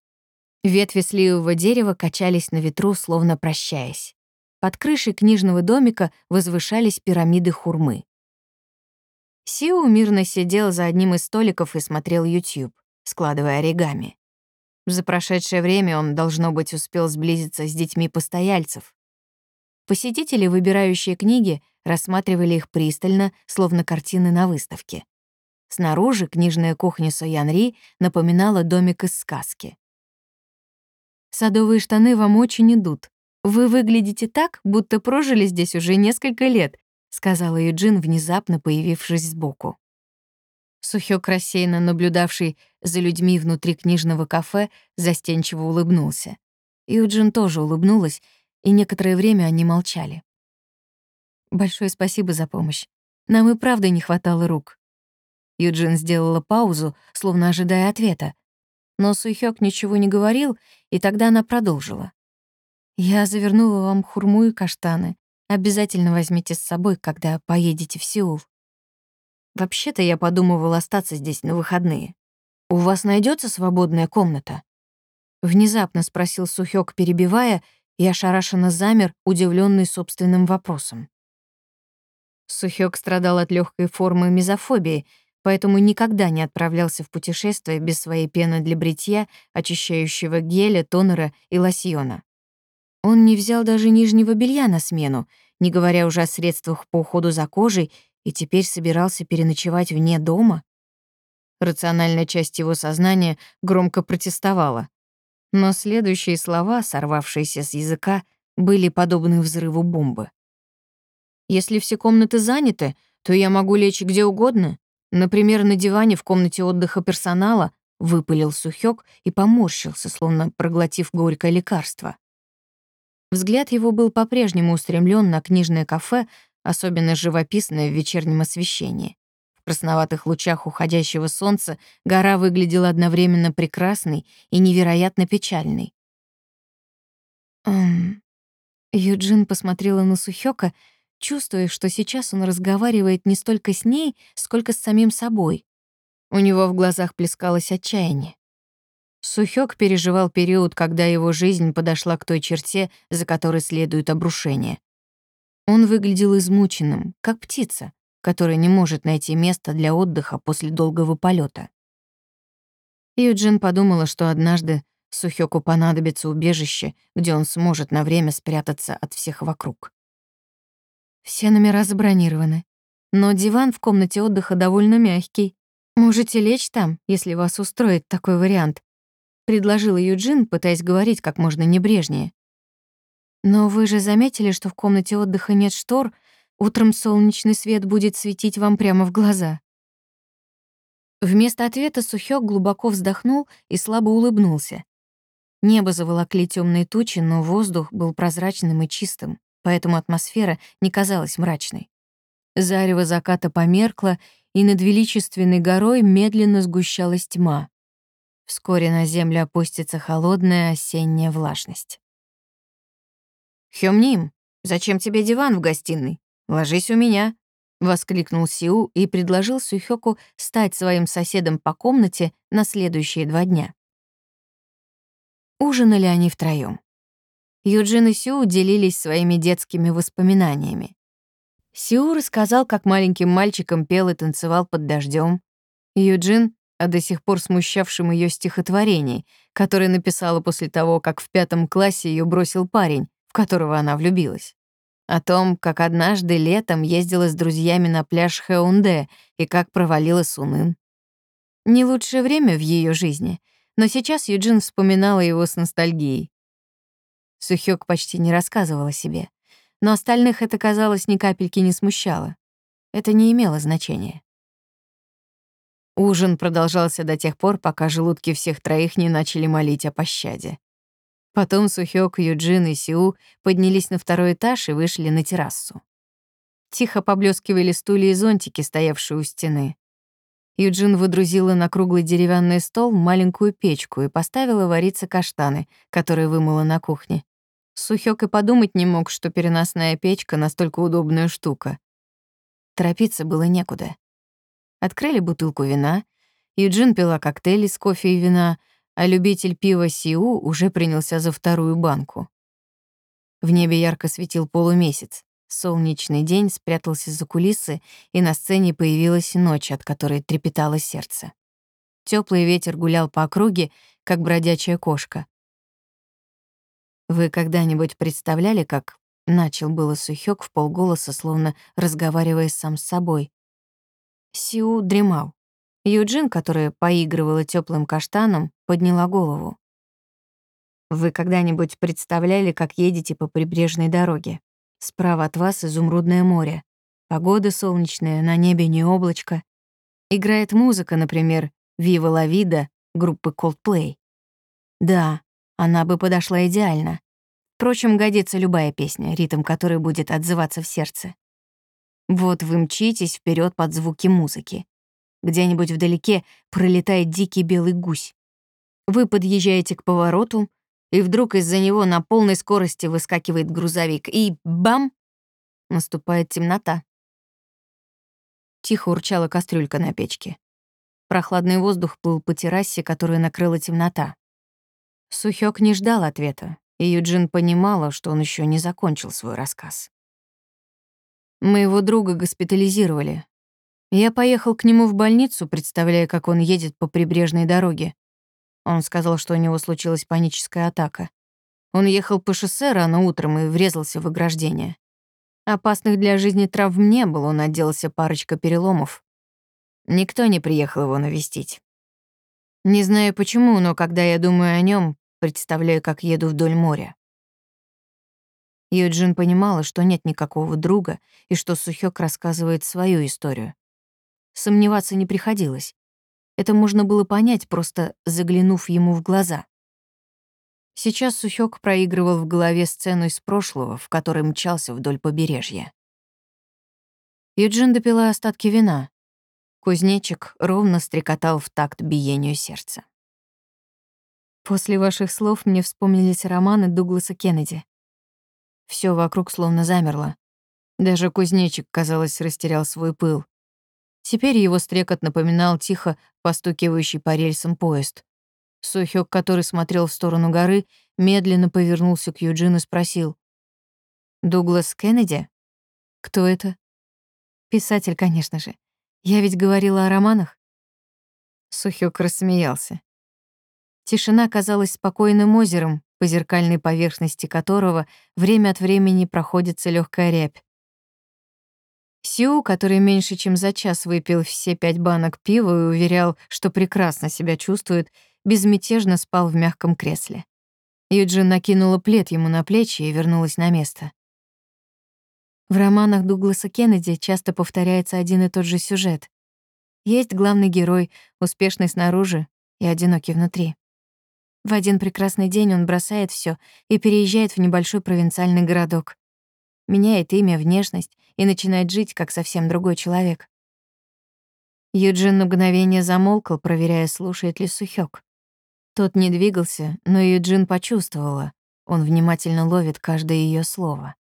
Ветви сливового дерева качались на ветру, словно прощаясь. Под крышей книжного домика возвышались пирамиды хурмы. Сиу мирно сидел за одним из столиков и смотрел YouTube, складывая оригами. За прошедшее время он, должно быть, успел сблизиться с детьми постояльцев. Посетители, выбирающие книги, рассматривали их пристально, словно картины на выставке. Снаружи книжная кухня Соянри напоминала домик из сказки. «Садовые штаны вам очень идут. Вы выглядите так, будто прожили здесь уже несколько лет», сказала Юджин, внезапно появившись сбоку. Сухёк, рассеянно наблюдавший за людьми внутри книжного кафе, застенчиво улыбнулся. Юджин тоже улыбнулась, и некоторое время они молчали. «Большое спасибо за помощь. Нам и правда не хватало рук». Юджин сделала паузу, словно ожидая ответа. Но Сухёк ничего не говорил, и тогда она продолжила. «Я завернула вам хурму и каштаны. Обязательно возьмите с собой, когда поедете в Сеул. Вообще-то я подумывал остаться здесь на выходные. У вас найдется свободная комната?» Внезапно спросил Сухёк, перебивая, и ошарашенно замер, удивленный собственным вопросом. Сухёк страдал от легкой формы мизофобии, поэтому никогда не отправлялся в путешествие без своей пены для бритья, очищающего геля, тонера и лосьона. Он не взял даже нижнего белья на смену, не говоря уже о средствах по уходу за кожей, и теперь собирался переночевать вне дома? Рациональная часть его сознания громко протестовала. Но следующие слова, сорвавшиеся с языка, были подобны взрыву бомбы. «Если все комнаты заняты, то я могу лечь где угодно, например, на диване в комнате отдыха персонала», выпалил Сухёк и поморщился, словно проглотив горькое лекарство. Взгляд его был по-прежнему устремлен на книжное кафе, особенно живописное в вечернем освещении. В красноватых лучах уходящего солнца гора выглядела одновременно прекрасной и невероятно печальной. «Эм, Юджин посмотрела на Сухёка, чувствуя, что сейчас он разговаривает не столько с ней, сколько с самим собой. У него в глазах плескалось отчаяние. Сухёк переживал период, когда его жизнь подошла к той черте, за которой следует обрушение. Он выглядел измученным, как птица, которая не может найти место для отдыха после долгого полета. Юджин подумала, что однажды Сухёку понадобится убежище, где он сможет на время спрятаться от всех вокруг. Все номера забронированы, но диван в комнате отдыха довольно мягкий. Можете лечь там, если вас устроит такой вариант, предложила Юджин, пытаясь говорить как можно небрежнее. Но вы же заметили, что в комнате отдыха нет штор, утром солнечный свет будет светить вам прямо в глаза. Вместо ответа Сухёк глубоко вздохнул и слабо улыбнулся. Небо заволокли темные тучи, но воздух был прозрачным и чистым, поэтому атмосфера не казалась мрачной. Зарево заката померкло, и над величественной горой медленно сгущалась тьма. Вскоре на землю опустится холодная осенняя влажность. «Хёмним, зачем тебе диван в гостиной? Ложись у меня», — воскликнул Сиу и предложил Сухёку стать своим соседом по комнате на следующие два дня. Ужинали они втроём. Юджин и Сю делились своими детскими воспоминаниями. Сю рассказал, как маленьким мальчиком пел и танцевал под дождем. Юджин — о до сих пор смущавшем ее стихотворении, которое написала после того, как в пятом классе ее бросил парень, в которого она влюбилась. О том, как однажды летом ездила с друзьями на пляж Хэунде и как провалила Сунын. Не лучшее время в ее жизни — но сейчас Юджин вспоминала его с ностальгией. Сухёк почти не рассказывал о себе, но остальных это, казалось, ни капельки не смущало. Это не имело значения. Ужин продолжался до тех пор, пока желудки всех троих не начали молить о пощаде. Потом Сухёк, Юджин и Сиу поднялись на второй этаж и вышли на террасу. Тихо поблескивали стулья и зонтики, стоявшие у стены. Юджин выдрузила на круглый деревянный стол маленькую печку и поставила вариться каштаны, которые вымыла на кухне. Сухёк и подумать не мог, что переносная печка — настолько удобная штука. Торопиться было некуда. Открыли бутылку вина, Юджин пила коктейли с кофе и вина, а любитель пива Сиу уже принялся за вторую банку. В небе ярко светил полумесяц. Солнечный день спрятался за кулисы, и на сцене появилась ночь, от которой трепетало сердце. Теплый ветер гулял по округе, как бродячая кошка. Вы когда-нибудь представляли, как начал было Сухёк в полголоса, словно разговаривая сам с собой? Сиу дремал. Юджин, которая поигрывала теплым каштаном, подняла голову. Вы когда-нибудь представляли, как едете по прибрежной дороге? Справа от вас изумрудное море. Погода солнечная, на небе не облачко. Играет музыка, например, «Viva la vida» группы Coldplay. Да, она бы подошла идеально. Впрочем, годится любая песня, ритм которой будет отзываться в сердце. Вот вы мчитесь вперед под звуки музыки. Где-нибудь вдалеке пролетает дикий белый гусь. Вы подъезжаете к повороту, и вдруг из-за него на полной скорости выскакивает грузовик, и бам! Наступает темнота. Тихо урчала кастрюлька на печке. Прохладный воздух плыл по террасе, которую накрыла темнота. Сухёк не ждал ответа, и Юджин понимала, что он еще не закончил свой рассказ. Моего друга госпитализировали. Я поехал к нему в больницу, представляя, как он едет по прибрежной дороге. Он сказал, что у него случилась паническая атака. Он ехал по шоссе рано утром и врезался в ограждение. Опасных для жизни травм не было, он отделался парочка переломов. Никто не приехал его навестить. Не знаю почему, но когда я думаю о нем, представляю, как еду вдоль моря. Юджин понимала, что нет никакого друга и что Сухёк рассказывает свою историю. Сомневаться не приходилось. Это можно было понять, просто заглянув ему в глаза. Сейчас Сухёк проигрывал в голове сцену из прошлого, в которой мчался вдоль побережья. Юджин допила остатки вина. Кузнечик ровно стрекотал в такт биению сердца. После ваших слов мне вспомнились романы Дугласа Кеннеди. Все вокруг словно замерло. Даже кузнечик, казалось, растерял свой пыл. Теперь его стрекот напоминал тихо постукивающий по рельсам поезд. Сухёк, который смотрел в сторону горы, медленно повернулся к Юджину и спросил. «Дуглас Кеннеди? Кто это?» «Писатель, конечно же. Я ведь говорила о романах». Сухёк рассмеялся. Тишина казалась спокойным озером, по зеркальной поверхности которого время от времени проходится легкая рябь. Сиу, который меньше чем за час выпил все пять банок пива и уверял, что прекрасно себя чувствует, безмятежно спал в мягком кресле. Юджин накинула плед ему на плечи и вернулась на место. В романах Дугласа Кеннеди часто повторяется один и тот же сюжет. Есть главный герой, успешный снаружи и одинокий внутри. В один прекрасный день он бросает все и переезжает в небольшой провинциальный городок. Меняет имя, внешность и начинает жить как совсем другой человек. Юджин на мгновение замолкал, проверяя, слушает ли Сухёк. Тот не двигался, но Юджин почувствовала. Он внимательно ловит каждое ее слово.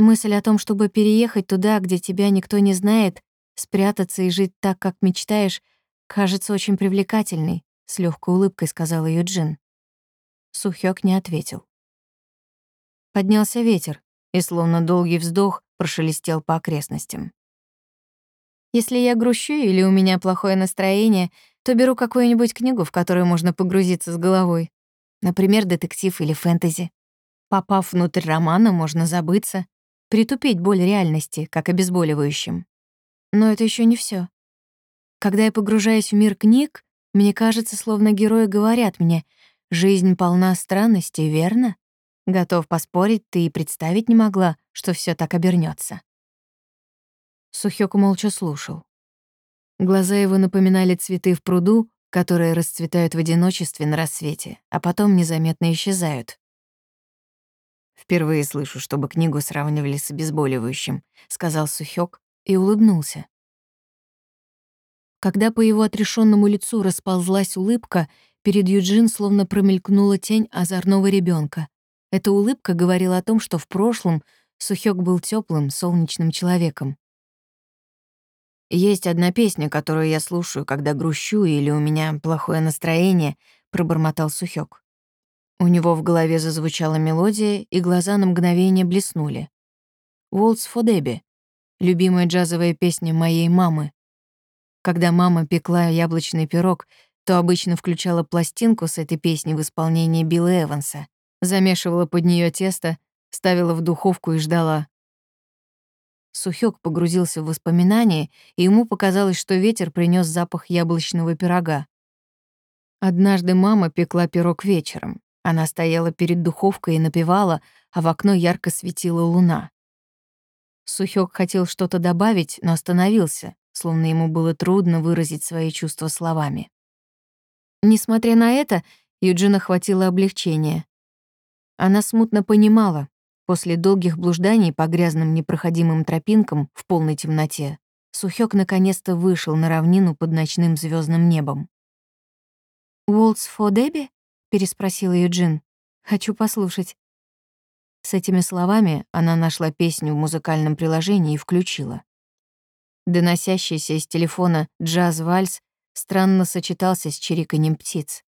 Мысль о том, чтобы переехать туда, где тебя никто не знает, спрятаться и жить так, как мечтаешь, кажется очень привлекательной, с легкой улыбкой сказала Юджин. Сухёк не ответил. Поднялся ветер, и словно долгий вздох прошелестел по окрестностям. Если я грущу или у меня плохое настроение, то беру какую-нибудь книгу, в которую можно погрузиться с головой. Например, детектив или фэнтези. Попав внутрь романа, можно забыться, притупить боль реальности, как обезболивающим. Но это еще не все. Когда я погружаюсь в мир книг, мне кажется, словно герои говорят мне, «Жизнь полна странностей, верно?» Готов поспорить, ты и представить не могла, что все так обернется. Сухёк молча слушал. Глаза его напоминали цветы в пруду, которые расцветают в одиночестве на рассвете, а потом незаметно исчезают. «Впервые слышу, чтобы книгу сравнивали с обезболивающим», — сказал Сухёк и улыбнулся. Когда по его отрешенному лицу расползлась улыбка, перед Юджин словно промелькнула тень озорного ребенка. Эта улыбка говорила о том, что в прошлом Сухёк был теплым, солнечным человеком. «Есть одна песня, которую я слушаю, когда грущу или у меня плохое настроение», — пробормотал Сухёк. У него в голове зазвучала мелодия, и глаза на мгновение блеснули. «Waltz for Debbie» — любимая джазовая песня моей мамы. Когда мама пекла яблочный пирог, то обычно включала пластинку с этой песней в исполнении Билла Эванса, замешивала под нее тесто, ставила в духовку и ждала. Сухёк погрузился в воспоминания, и ему показалось, что ветер принес запах яблочного пирога. Однажды мама пекла пирог вечером. Она стояла перед духовкой и напевала, а в окно ярко светила луна. Сухёк хотел что-то добавить, но остановился, словно ему было трудно выразить свои чувства словами. Несмотря на это, Юджина хватило облегчения. Она смутно понимала, после долгих блужданий по грязным непроходимым тропинкам в полной темноте, Сухёк наконец-то вышел на равнину под ночным звездным небом. «Уолтс фо Дебби?» — переспросила Юджин. «Хочу послушать». С этими словами она нашла песню в музыкальном приложении и включила. Доносящийся из телефона джаз-вальс странно сочетался с чириканьем птиц.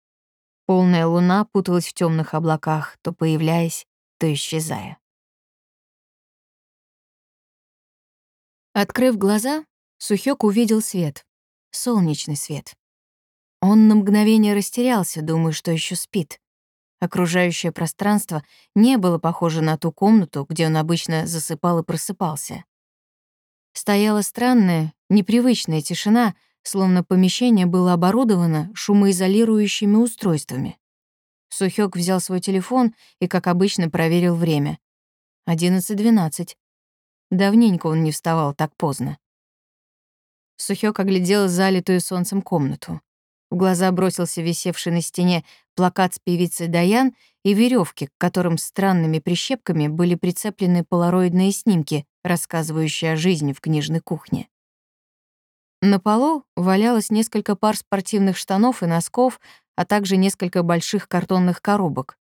Полная луна путалась в темных облаках, то появляясь, то исчезая. Открыв глаза, Сухёк увидел свет. Солнечный свет. Он на мгновение растерялся, думая, что еще спит. Окружающее пространство не было похоже на ту комнату, где он обычно засыпал и просыпался. Стояла странная, непривычная тишина, словно помещение было оборудовано шумоизолирующими устройствами. Сухёк взял свой телефон и, как обычно, проверил время. 11.12. Давненько он не вставал так поздно. Сухёк оглядел залитую солнцем комнату. В глаза бросился висевший на стене плакат с певицей Даян и веревки, к которым странными прищепками были прицеплены полароидные снимки, рассказывающие о жизни в книжной кухне. На полу валялось несколько пар спортивных штанов и носков, а также несколько больших картонных коробок.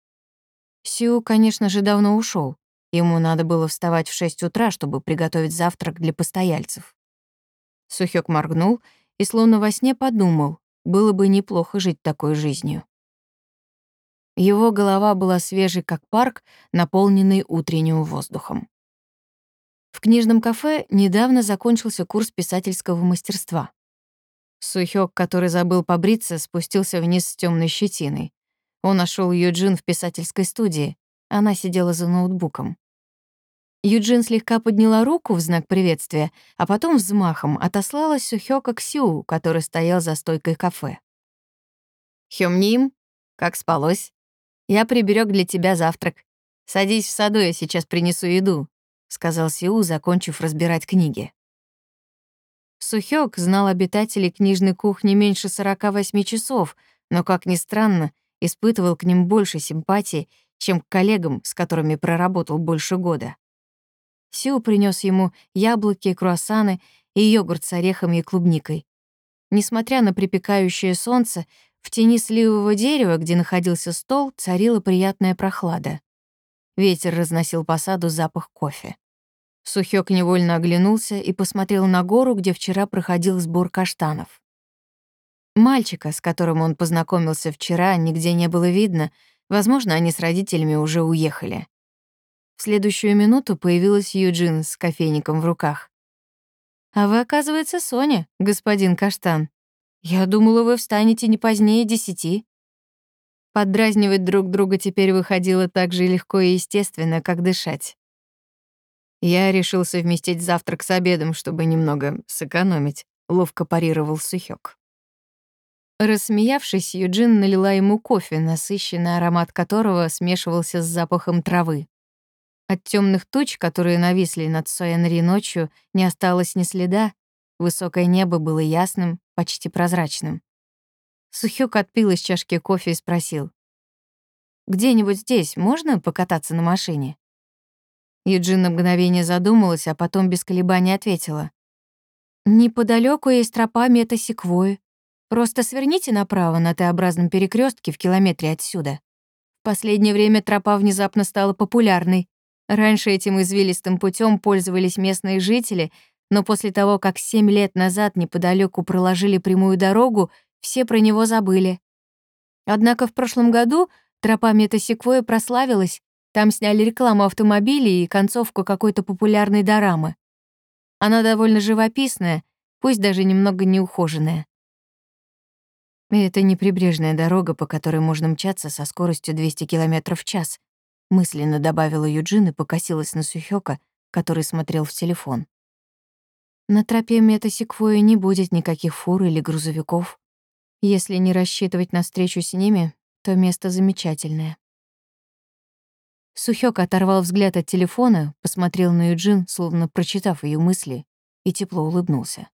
Сю, конечно же, давно ушел. Ему надо было вставать в 6 утра, чтобы приготовить завтрак для постояльцев. Сухёк моргнул и словно во сне подумал, было бы неплохо жить такой жизнью. Его голова была свежей, как парк, наполненный утренним воздухом. В книжном кафе недавно закончился курс писательского мастерства. Сухёк, который забыл побриться, спустился вниз с темной щетиной. Он нашел Юджин в писательской студии. Она сидела за ноутбуком. Юджин слегка подняла руку в знак приветствия, а потом взмахом отослала Сухёка к Сю, который стоял за стойкой кафе. «Хёмним, как спалось? Я приберег для тебя завтрак. Садись в саду, я сейчас принесу еду», — сказал Сиу, закончив разбирать книги. Сухёк знал обитателей книжной кухни меньше 48 часов, но, как ни странно, испытывал к ним больше симпатии, чем к коллегам, с которыми проработал больше года. Сю принес ему яблоки, круассаны и йогурт с орехами и клубникой. Несмотря на припекающее солнце, в тени сливового дерева, где находился стол, царила приятная прохлада. Ветер разносил по саду запах кофе. Сухёк невольно оглянулся и посмотрел на гору, где вчера проходил сбор каштанов. Мальчика, с которым он познакомился вчера, нигде не было видно, возможно, они с родителями уже уехали. В следующую минуту появилась Юджин с кофейником в руках. «А вы, оказывается, Соня, господин Каштан. Я думала, вы встанете не позднее десяти». Поддразнивать друг друга теперь выходило так же легко и естественно, как дышать. Я решил совместить завтрак с обедом, чтобы немного сэкономить, ловко парировал Сухёк. Рассмеявшись, Юджин налила ему кофе, насыщенный аромат которого смешивался с запахом травы. От темных туч, которые нависли над Соенри ночью, не осталось ни следа. Высокое небо было ясным, почти прозрачным. Сухюк отпил из чашки кофе и спросил. «Где-нибудь здесь можно покататься на машине?» Юджин на мгновение задумалась, а потом без колебаний ответила. «Неподалёку есть тропа метасеквои. Просто сверните направо на Т-образном перекрестке в километре отсюда. В последнее время тропа внезапно стала популярной. Раньше этим извилистым путем пользовались местные жители, но после того, как семь лет назад неподалеку проложили прямую дорогу, все про него забыли. Однако в прошлом году тропа Метасеквоя прославилась, там сняли рекламу автомобилей и концовку какой-то популярной дорамы. Она довольно живописная, пусть даже немного неухоженная. И это не прибрежная дорога, по которой можно мчаться со скоростью 200 км в час, мысленно добавила Юджин и покосилась на Сухёка, который смотрел в телефон. На тропе Метасеквоя не будет никаких фур или грузовиков. Если не рассчитывать на встречу с ними, то место замечательное. Сухёк оторвал взгляд от телефона, посмотрел на Юджин, словно прочитав ее мысли, и тепло улыбнулся.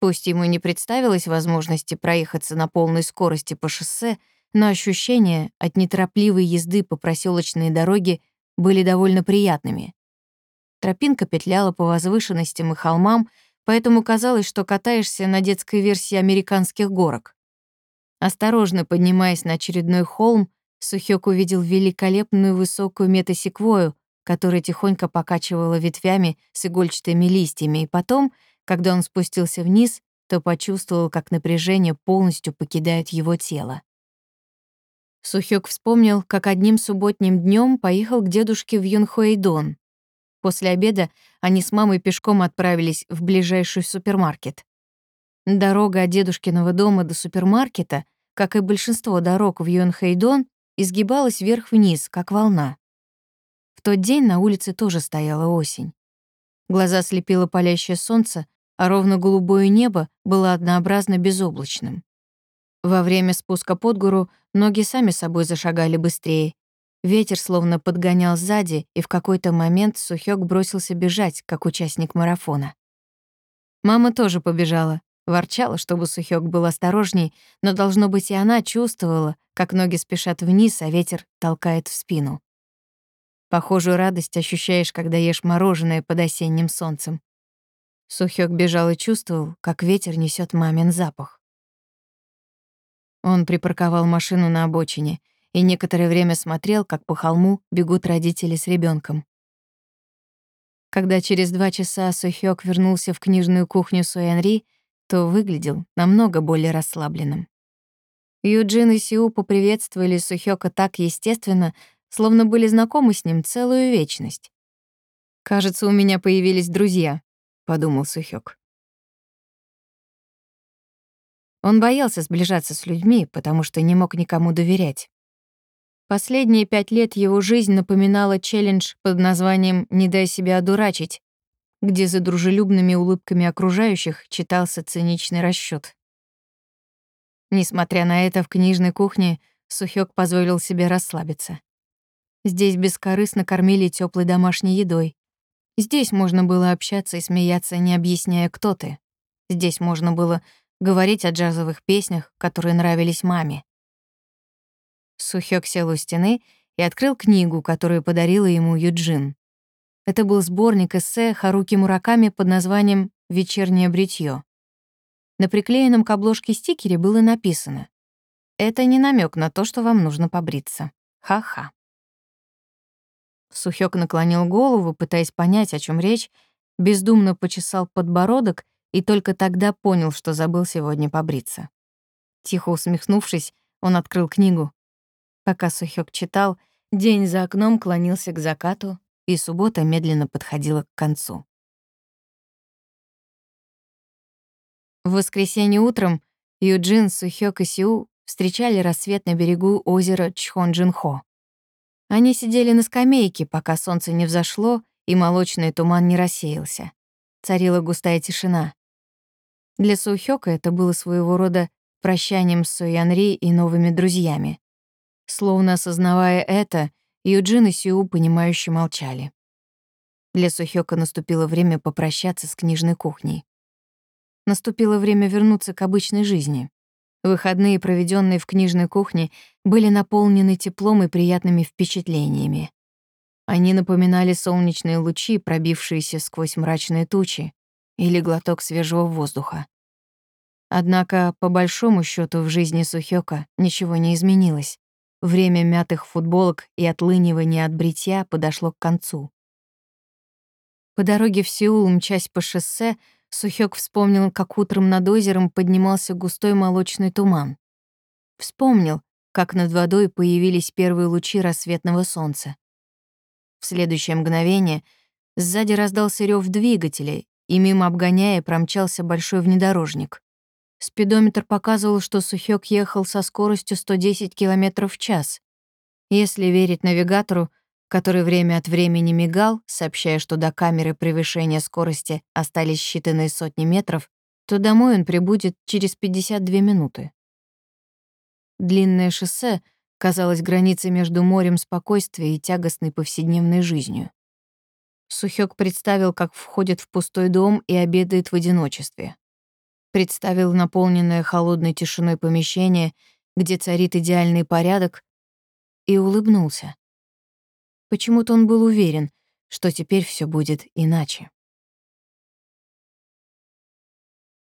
Пусть ему не представилось возможности проехаться на полной скорости по шоссе, но ощущения от неторопливой езды по проселочной дороге были довольно приятными. Тропинка петляла по возвышенностям и холмам, поэтому казалось, что катаешься на детской версии американских горок. Осторожно поднимаясь на очередной холм, Сухёк увидел великолепную высокую метасеквою, которая тихонько покачивала ветвями с игольчатыми листьями, и потом, когда он спустился вниз, то почувствовал, как напряжение полностью покидает его тело. Сухёк вспомнил, как одним субботним днем поехал к дедушке в Юнхуэйдон. После обеда они с мамой пешком отправились в ближайший супермаркет. Дорога от дедушкиного дома до супермаркета, как и большинство дорог в Юнхейдон, изгибалась вверх-вниз, как волна. В тот день на улице тоже стояла осень. Глаза слепило палящее солнце, а ровно-голубое небо было однообразно безоблачным. Во время спуска под гору ноги сами собой зашагали быстрее. Ветер словно подгонял сзади, и в какой-то момент Сухёк бросился бежать, как участник марафона. Мама тоже побежала, ворчала, чтобы Сухёк был осторожней, но, должно быть, и она чувствовала, как ноги спешат вниз, а ветер толкает в спину. Похожую радость ощущаешь, когда ешь мороженое под осенним солнцем. Сухёк бежал и чувствовал, как ветер несёт мамин запах. Он припарковал машину на обочине и некоторое время смотрел, как по холму бегут родители с ребенком. Когда через два часа Сухёк вернулся в книжную кухню Суэнри, то выглядел намного более расслабленным. Юджин и Сиу поприветствовали Сухёка так естественно, словно были знакомы с ним целую вечность. «Кажется, у меня появились друзья», — подумал Сухёк. Он боялся сближаться с людьми, потому что не мог никому доверять. Последние пять лет его жизнь напоминала челлендж под названием «Не дай себя одурачить», где за дружелюбными улыбками окружающих читался циничный расчёт. Несмотря на это, в книжной кухне Сухёк позволил себе расслабиться. Здесь бескорыстно кормили тёплой домашней едой. Здесь можно было общаться и смеяться, не объясняя, кто ты. Здесь можно было говорить о джазовых песнях, которые нравились маме. Сухёк сел у стены и открыл книгу, которую подарила ему Юджин. Это был сборник эссе Харуки Мураками под названием «Вечернее бритье». На приклеенном к обложке стикере было написано «Это не намек на то, что вам нужно побриться. Ха-ха». Сухёк наклонил голову, пытаясь понять, о чем речь, бездумно почесал подбородок и только тогда понял, что забыл сегодня побриться. Тихо усмехнувшись, он открыл книгу. Пока Сухёк читал, день за окном клонился к закату, и суббота медленно подходила к концу. В воскресенье утром Юджин, Сухёк и Сиу встречали рассвет на берегу озера Чхонджинхо. Они сидели на скамейке, пока солнце не взошло и молочный туман не рассеялся. Царила густая тишина. Для Сухёка это было своего рода прощанием с Суянри и новыми друзьями. Словно осознавая это, Юджин и Сиу, понимающе молчали. Для Сухёка наступило время попрощаться с книжной кухней. Наступило время вернуться к обычной жизни. Выходные, проведенные в книжной кухне, были наполнены теплом и приятными впечатлениями. Они напоминали солнечные лучи, пробившиеся сквозь мрачные тучи, или глоток свежего воздуха. Однако, по большому счету в жизни Сухёка ничего не изменилось. Время мятых футболок и отлынивания от бритья подошло к концу. По дороге в Сеул, мчась по шоссе, Сухёк вспомнил, как утром над озером поднимался густой молочный туман. Вспомнил, как над водой появились первые лучи рассветного солнца. В следующее мгновение сзади раздался рев двигателей, и мимо обгоняя промчался большой внедорожник. Спидометр показывал, что Сухёк ехал со скоростью 110 км в час. Если верить навигатору, который время от времени мигал, сообщая, что до камеры превышения скорости остались считанные сотни метров, то домой он прибудет через 52 минуты. Длинное шоссе казалось границей между морем спокойствия и тягостной повседневной жизнью. Сухёк представил, как входит в пустой дом и обедает в одиночестве представил наполненное холодной тишиной помещение, где царит идеальный порядок, и улыбнулся. Почему-то он был уверен, что теперь все будет иначе.